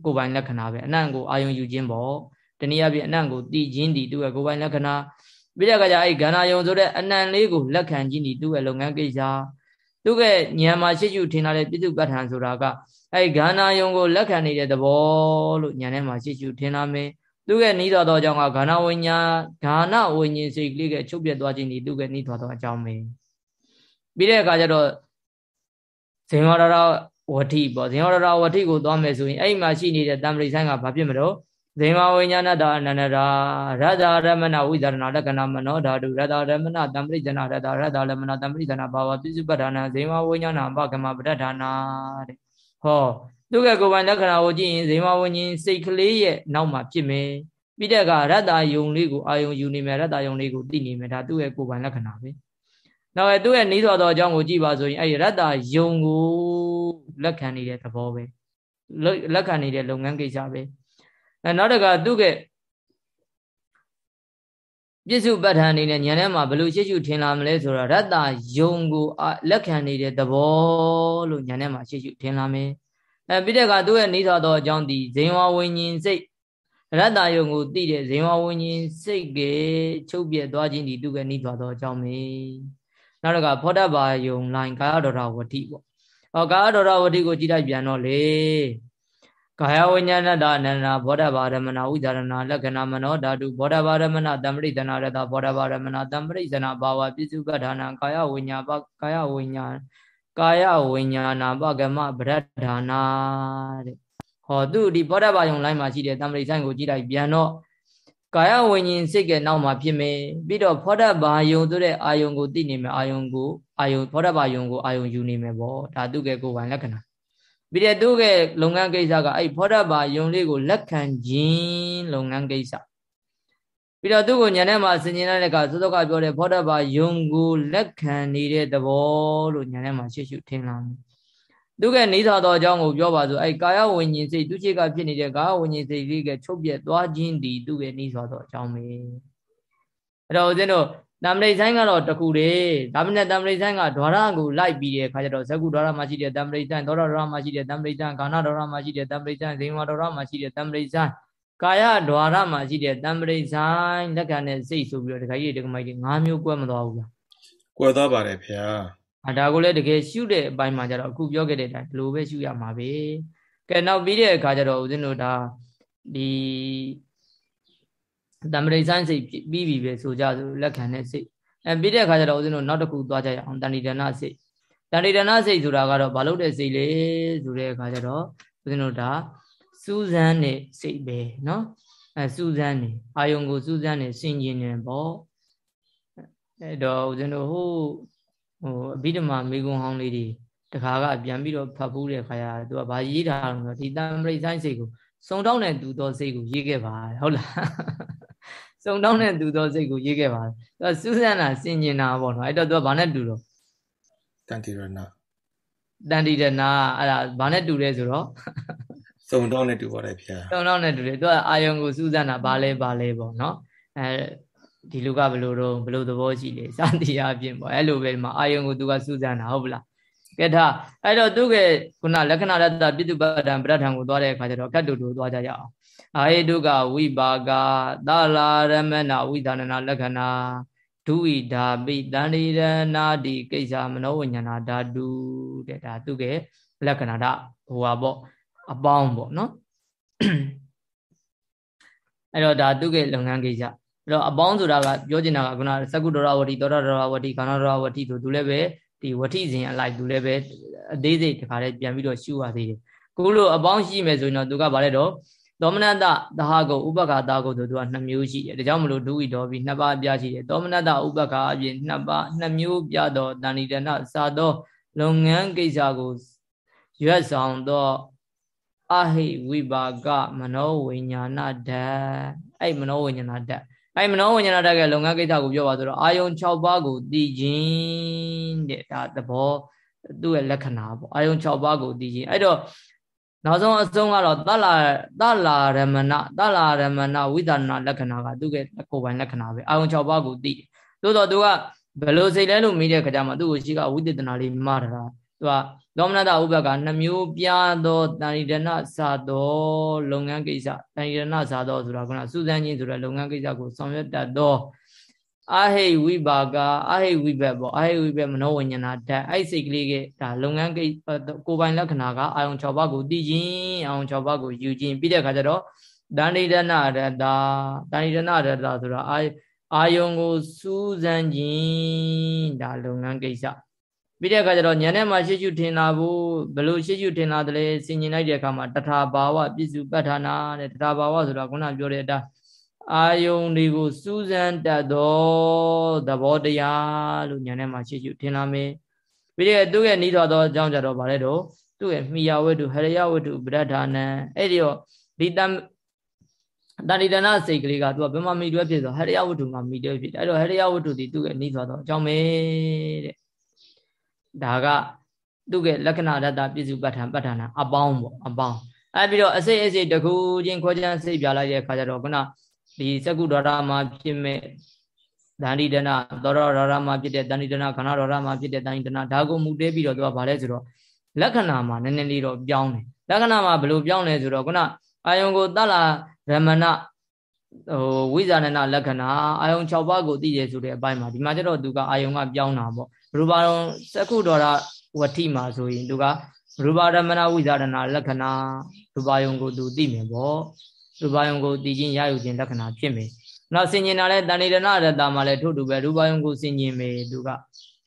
ကိုယ်ပိုင်လက္ခဏာပဲအနံ့ကိုအာယုံယူခြင်းပေါ့တနည်းအားဖြင့်အနံ့ကိုတည်ခြင်းဒီသူ့ရဲ့ကိုယ်ပိုင်လက္ခဏာပြီးတဲ့အခါကျအဲ့ခန္ဓာယုံဆိုတဲ့အနံ့လေးကိုလက်ခံခြင်းဒီသူ့ရဲ့လုပ်ငန်းကိစ္စသူကဉာဏ်မှာရှိရှိထင်လာတဲ့ပြစ္စုပ္ပထံဆိုတာကအဲဂန္ဓာယုံကိုလက်ခံနေတဲ့သဘောလို့ဉာဏ်ထဲမှာရှိရှိထင်လာမယ် သူကနီးတော်သောအကြောင်းကဂန္ဓာဝိညာဂာနဝိညာဉ်စိတ်ကလေးကချုပ်ပြတ်သွားခြင်းဒီသူကနီးတော်သောအကြောင်းပဲပြီးတဲ့အခါကျတော့ဇင်ဝရရဝတိပေါ့ဇင်ဝရရဝတိကိုသွားမယ်ဆိုရင်အဲ့မှာရှိနေတဲ့တံပရိဆိုင်ကဘာဖြစ်မလို့ဇေမဝိညာဏတာအနန္တရာရတ္တရမဏဝိသရဏလက္ခဏမနောဓာတုရတ္တရမဏတံပရိဇဏရတ္တရတ္တရမဏတံပရိဇဏဘာဝပိစုပ္ပဒါနာဇေမဝိညာဏပကမပဋ္ဌာနာတဲ့ဟော သူကကိုယ်ပိုင်လက္ခဏာကိုကြည့်ရင်ဇေမဝိညာဉ်စိတ်ကလေးရဲ့နောက်မှာဖြစ်မယ်ပြီးတဲ့အခါရတ္တယုံလေးကိုအာယုံယူနေမယ်ရတ္တယုံလေးကိုသိနေမယ်ဒါသူ့ရဲ့ကိုယ်ပိုင်လက္ခဏာပဲနောက်သူ့ရဲ့နှီးစော်သောအကြောင်းကိုကြည့်ပါဆိုရင်အဲ့ဒီရတ္တယုံကိုလက်ခံနေတဲ့သဘောပဲလက်ခံနေတဲ့လုပ်ငန်းကိစ္စပဲအဲနောက်တကသူကပြစ္စုပ္ပတ္ထန်အနေနဲ့ဉာဏ်ထဲမှာဘယ်လိုရှိရှိထင်လာမလဲဆိုတော့ရတ္တယုံကိုလက်ခံနေတဲ့သဘောလို့ဉာဏ်ထဲမှာရှိရှိထင်လာမယ် အဲပြီးတဲ့အခါသူရဲ့နေသောသောအကြောင်းဒီဇေဝဝိညာဉ်စိတ်ရတ္တယုံကိုသိတဲ့ဇေဝဝိညာဉ်စိတ်ကချုပ်ပြသွားခြင်းဒီသူကနေသောသောအကြောင်းပဲနောက်တကဖောတ္တဘာယုံလိုင်းကာယတော်ရဝတိပေါ့ဟောကာယတော်ရဝတိကိုကြည့်လိုက်ပြန်တော့လေကာယဝိညာဏတအနန္တဘောဓဘာရမဏဝိဇာရဏလက္ခဏာမနောဓာတုဘောဓဘာရမဏတမ္ပရိဒနာရတဘောဓဘာရမဏတမ္ပရိဒနာဘာဝပိစုပဋ္ဌာနာကာယဝိညာပကာယဝိညာ ကာယဝိညာဏပကမဗရဒ္ဌာနာတဲ့ဟောသူဒီဘောဓဘာယုံလိုင်းမှာရှိတဲ့တမ္ပရိဆိုင်ကိုကြည့်လိုက်ပြန်တော့ကာယဝိညာဉ်စိတ်ကနောက်မှာဖြစ်မယ်ပြီးတော့ဖောဓဘာယုံဆိုတဲ့အာယုံကိုသိနေမယ်အာယုံကိုအာယုံဖောဓဘာယုံကိုအာယုံယူနေမယ်ပေါ့ဒါသူကကိုယ်ပိုင်လက္ခဏာပြီးတဲ့သူ့ရဲ့လုပ်ငန်းကိစ္စကအဲ့ဖောဓဘာယုံလေးကိုလက်ခံခြင်းလုပ်ငန်းကိစ္စ ပြီးတော့သူ့ကိုညာထဲမှာဆင်ញင်တဲ့ကသုဒ္ဓကပြောတဲ့ဖောဓဘာယုံကိုလက်ခံနေတဲ့သဘောလို့ညာထဲမှာရှေ့ရှုထင်လာတယ်သူကနေသာတော်အကြောင်းကိုပြောပါဆိုအဲ့ကာယဝิญဉ်စိတ်သူချိကဖြစ်နေတဲ့ကာယဝิญဉ်စိတ်လေးကချုပ်ပြက်သွားခြင်းဒီသူကနေသာတော်အကြောင်းပဲအဲ့တော့ဦးဇင်းတို့တမ္ပရိဆိုင်ကတော့တခုတည်းဒါပေမဲ့တမ္ပရိဆိုင်ကဒွါရကိုလိုက်ပြီးတဲ့ခါကျတော့ဇကုဒွါရမှာရှိတဲ့တမ္ပရိဆိုင်သောရဒွါရမှာရှိတဲ့တမ္ပရိဆိုင်ကာဏဒွါရမှာရှိတဲ့တမ္ပရိဆိုင်ဇိမဒွါရမှာရှိတဲ့တမ္ပရိဆိုင် ကာယဒွါရမှာရှိတဲ့တမ္ပရိဆိုင်လက်ခံတဲ့စိတ်ဆိုပြီးတော့ဒကာကြီးဒကာမကြီး၅မျိုးကွဲမသွားဘူးလားကွဲသွားပါတယ်ဖေဟာအဲဒါကိုလည်းတကယ်ရှုတဲ့အပိုင်းမှာကျတော့အခုပြောခဲ့တဲ့အတိုင်းဘယ်လိုပဲရှုရမှာပဲကဲနောက်ပြီးတဲ့အခါကျတော့ဦးဇင်းတို့ဒါဒီတမ္ပရိဆိုင်စိတ်ပြီးပြီပဲဆိုကြဆိုလက်ခံတဲ့စိတ်အဲပြီးတဲ့အခါကျတော့ဦးဇင်းတို့နောက်တစ်ခုသွားကြရအောင်တဏိဒနာစိတ်တဏိဒနာစိတ်ဆိုတာကတော့ဘာလို့တဲ့စိတ်လဲဆိုတဲ့အခါကျတော့ဦးဇင်းတို့ဒါ စူးစမ်းတဲ့စိတ်ပဲเนาะအဲစူးစမ်းနေအာယုံကိုစူးစမ်းနေစင်ကျင်နေပေါ့အဲတော့ဦးဇင်းတို့ဟိုဟိုအဘိဓမ္မာမေကွန်ဟောင်းလေးတွေတခါကပြန်ပြီးတော့ဖတ်ဖို့တဲ့ခါကျသူကဗာရေးထားတော့ဒီတံပရိဆိုင်စိတ်ကိုစုံတောင်းတဲ့သူတော်စိတ်ကိုရေးခဲ့ပါဟုတ်လားစုံတောင်းတဲ့သူတော်စိတ်ကိုရေးခဲ့ပါသူကစူးစမ်းတာစင်ကျင်တာပေါ့နော်အဲ့တော့သူကဘာနဲ့တူတော့တန်တိရဏတန်တိရဏအဲ့ဒါဘာနဲ့တူလဲဆိုတော့ စုံတောင်းနဲ့တူပါတယ်ဗျာစုံတောင်းနဲ့တူတယ်သူကအာယုံကိုစူးစမ်းတာဘာလဲဘာလဲပေါ့နော်အဲဒီလူကဘယ်လိုတော့ဘယ်လိုသဘောရှိလဲစသည်အပြင်ပေါ့အဲ့လိုပဲမှာအာယုံကိုသူကစူးစမ်းတာဟုတ်ပလားကဲထားအဲ့တော့သူကခုနလက္ခဏာရတ္တပိတုပဒံပရထံကိုသွားတဲ့အခါကျတော့ကတ်တူတူသွားကြရအောင်အာဟိတုကဝိပါကသလာရမဏဝိသနနာလက္ခဏာဒုဝိဓာပိတန္တိရဏတိကိစ္စမနောဝိညာဏဓာတုတဲ့ဒါသူကလက္ခဏာဓဟိုပါပေါ့ အပေါင်းပေါ့နော်အဲ့တော့ဒါသူကလုပ်ငန်းကိစ္စအဲ့တော့အပေါင်းဆိုတာကပြောချင်တာကခုနသကုဒရဝတိသောတာဒရဝတိကာဏဒရဝတိဆိုသူလည်းပဲဒီဝတိစဉ်အလိုက်သူလည်းပဲအသေးစိတ်တခါတည်းပြန်ပြီးတော့ရှုရသေးတယ်ခုလိုအပေါင်းရှိမယ်ဆိုရင်တော့သူကဗါလဲတော့သောမနတသဟကုတ်ဥပက္ခတာကုတ်တို့သူက2မျိုးရှိတယ်ဒါကြောင့်မလို့ဒုဝိတော်ပြီး2ပါးပြရှိတယ်သောမနတဥပက္ခအပြင်2ပါး2မျိုးပြတော့တဏိတနာစာသောလုပ်ငန်းကိစ္စကိုရွတ်ဆောင်သော အဟိဝိပါကမနောဝိညာဏဓာတ်အဲ့မနောဝိညာဏဓာတ်အဲ့မနောဝိညာဏဓာတ်ကလုပ်ငန်းကိစ္စကိုပြောပါဆိုတော့အာယုံ6ပါးကိုသိခြင်းတဲ့ဒါသဘောသူ့ရဲ့လက္ခဏာပေါ့အာယုံ6ပါးကိုသိခြင်းအဲ့တော့နောက်ဆုံးအဆုံးကတော့တလာတလာရမဏတလာရမဏဝိသနာလက္ခဏာကသူ့ရဲ့ကိုယ်ပိုင်လက္ခဏာပဲအာယုံ6ပါးကိုသိသို့တော့သူကဘယ်လိုစိတ်လဲလို့မိတဲ့ခါကျမှသူ့ကိုရှိကဝိသေသနာလေးမှားတာသူက သောမနတဥပကနှမျိုးပြားသောတဏိဒနာစာသောလုပ်ငန်းကိစ္စတဏိဒနာစာသောဆိုတာကစူးစမ်းခြင်းဆိုတဲ့လုပ်ငန်းကိစ္စကိုဆောင်ရွက်တတ်သောအဟိဝိပါကအဟိဝိဘက်ပေါ့အဟိဝိဘက်မနောဝိညာဏဓာတ်အဲ့စိတ်ကလေးကဒါလုပ်ငန်းကိကိုပိုင်လက္ခဏာကအာယုံ6ပါးကိုသိခြင်းအာယုံ6ပါးကိုယူခြင်းပြီးတဲ့အခါကျတော့တဏိဒနာရတ္တာတဏိဒနာရတ္တာဆိုတာအာအာယုံကိုစူးစမ်းခြင်းဒါလုပ်ငန်းကိစ္စ ပြီးတဲ့အခါကျတော့ဉာဏ်နဲ့မှရှေ့ရှုထင်လာဖို့ဘယ်လိုရှေ့ရှုထင်လာတယ်လဲဆင်ញင်လိုက်တဲ့အခါမှာတထာဘာဝပြစ္စုပ္ပထာနာတဲ့တထာဘာဝဆိုတာခုနပြောတဲ့အတိုင်းအာယုန်တွေကိုစူးစမ်းတတ်သောသဘောတရားလို့ဉာဏ်နဲ့မှရှေ့ရှုထင်လာမယ်ပြီးတဲ့သူ့ရဲ့ဤတော်သောအကြောင်းကြတော့ဗါလဲတော့သူ့ရဲ့မိယာဝတ္ထုဟရယဝတ္ထုပဋ္ဌာနံအဲ့ဒီတော့ဒီတန်တဏိတနာစိတ်ကလေးကသူကဘယ်မှာမိတွဲဖြစ်ဆိုဟရယဝတ္ထုမှာမိတွဲဖြစ်တယ်အဲ့တော့ဟရယဝတ္ထုဒီသူ့ရဲ့ဤတော်သောအကြောင်းပဲတဲ့ ဒါကသူ့ရဲ့လက္ခဏာတတပြည့်စုံပဋ္ဌာန်ပဋ္ဌာနာအပေါင်းပေါ့အပေါင်းအဲပြီးတော့အစိတ်အစိတ်တစ်ခုချင်းခွဲခြားစိတ်ပြလိုက်တဲ့အခါကျတော့ခုနဒီစကုဒေါရမှာဖြစ်မဲ့တဏိဒနာသောရဒေါရမှာဖြစ်တဲ့တဏိဒနာခဏဒေါရမှာဖြစ်တဲ့တဏိဒနာဒါကိုမူတဲပြီးတော့သူကဗာလဲဆိုတော့လက္ခဏာမှာနည်းနည်းလေးတော့ပြောင်းတယ်လက္ခဏာမှာဘယ်လိုပြောင်းလဲဆိုတော့ခုနအာယုံကိုတလာရမဏဟိုဝိဇာဏနာလက္ခဏာအာယုံ6ပါးကိုသိရဆိုတဲ့အပိုင်းမှာဒီမှာကျတော့သူကအာယုံကပြောင်းတာပေါ့ ရူပါရုံစကုဒေါရဝတိမှာဆိုရင်သူကရူပါရမဏဝိဇာဏနာလက္ခဏာရူပါယုံကိုသူသိမယ်ပေါ့ရူပါယုံကိုသိချင်းရယူခြင်းလက္ခဏာဖြစ်မယ်နောက်ဆင်ញင်တာလဲတဏိဒနာရတ္တမှာလဲထို့တူပဲရူပါယုံကိုဆင်ញင်မယ်သူက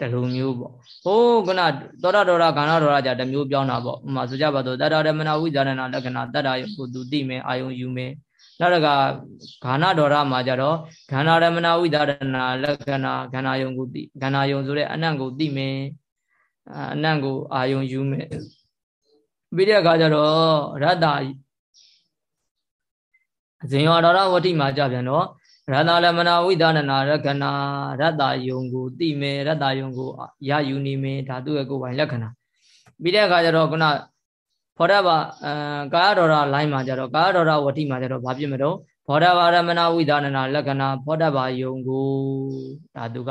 တလူမျိုးပေါ့ဟိုးကနသောတာဒေါရခန္ဓာဒေါရကြတမျိုးပြောင်းတာပေါ့ဥမာဆိုကြပါတော့တတ္တရမဏဝိဇာဏနာလက္ခဏာတတ္တယုံကိုသူသိမယ်အာယုံယူမယ် နောက်တကဂါဏဒေါရမှာကြတော့ဂန္ဓာရမဏဝိသရဏလက္ခဏာဂန္ဓာယုံကိုသိဂန္ဓာယုံဆိုတဲ့အနံ့ကိုသိမယ်အနံ့ကိုအာယုံယူမယ်ပြီးတဲ့အခါကျတော့ရတ္တဇင်ယောဒေါရဝတိမှာကြပြန်တော့ရတ္တလမဏဝိသရဏလက္ခဏာရတ္တယုံကိုသိမယ်ရတ္တယုံကိုရယူနေမယ်ဒါသူ့ရဲ့ကိုယ်ပိုင်လက္ခဏာပြီးတဲ့အခါကျတော့ခုန ဖောဒဘာအဲကာယဒေါရလိုင်းမှာကြတော့ကာယဒေါရဝတိမှာကြတော့ဘာဖြစ်မလို့ဖောဒဘာရမဏဝိဒါနနာလက္ခဏာဖောဒဘာယုံကိုဒါသူက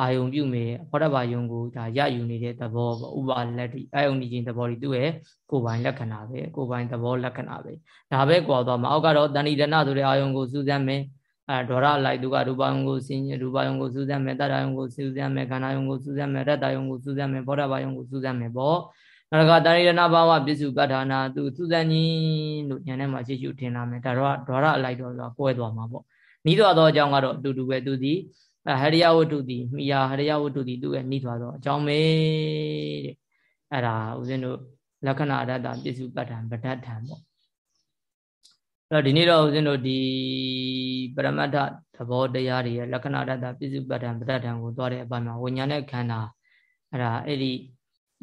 အာယုံပြုမိတယ်ဖောဒဘာယုံကိုဒါရယူနေတဲ့သဘောပေါ့ဥပါလက်တိအာယုံနေခြင်းသဘောဒီသူ့ရဲ့ကိုယ်ပိုင်လက္ခဏာပဲကိုယ်ပိုင်သဘောလက္ခဏာပဲဒါပဲကွာသွားမှာအောက်ကတော့တဏိဒနာဆိုတဲ့အာယုံကိုစူးစမ်းမယ်အဲဒေါရလိုက်သူကရူပယုံကိုစင်ရူပယုံကိုစူးစမ်းမယ်တတ္တယုံကိုစူးစမ်းမယ်ခန္ဓာယုံကိုစူးစမ်းမယ်ရတ္တယုံကိုစူးစမ်းမယ်ဘောဓဘာယုံကိုစူးစမ်းမယ်ပေါ့ နောက်ကတာရိရဏဘာဝပစ္စုပ္ပထာနာသူသူဇန်ကြီးလို့ဉာဏ်ထဲမှာရှိရှိထင်လာမယ်ဒါတော့ဒွါရအလိုက်တော့ဆိုပွဲသွားမှာပေါ့နီးသွားသောအကြောင်းကတော့အတူတူပဲသူဒီဟရိယဝတ္ထုဒီမိယာဟရိယဝတ္ထုဒီသူ့ရဲ့နီးသွားသောအကြောင်းပဲတဲ့အဲ့ဒါဦးဇင်းတို့လက္ခဏာရတ္တပစ္စုပ္ပထာပဋ္ဌထံပေါ့အဲ့တော့ဒီနေ့တော့ဦးဇင်းတို့ဒီပရမတ္ထသဘောတရားတွေရဲ့လက္ခဏာရတ္တပစ္စုပ္ပထာပဋ္ဌထံကိုသွားတဲ့အပိုင်းမှာဝိညာဉ်နဲ့ခန္ဓာအဲ့ဒါအဲ့ဒီ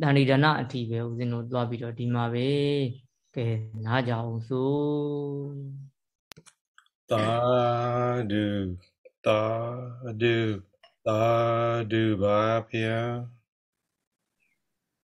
တဏိဒနာအထိပဲဦးဇင်းတို့သွားပြီးတော့ဒီမှာပဲကဲနားကြအောင်ဆိုသာဓုသာဓုသာဓုပါဗျာ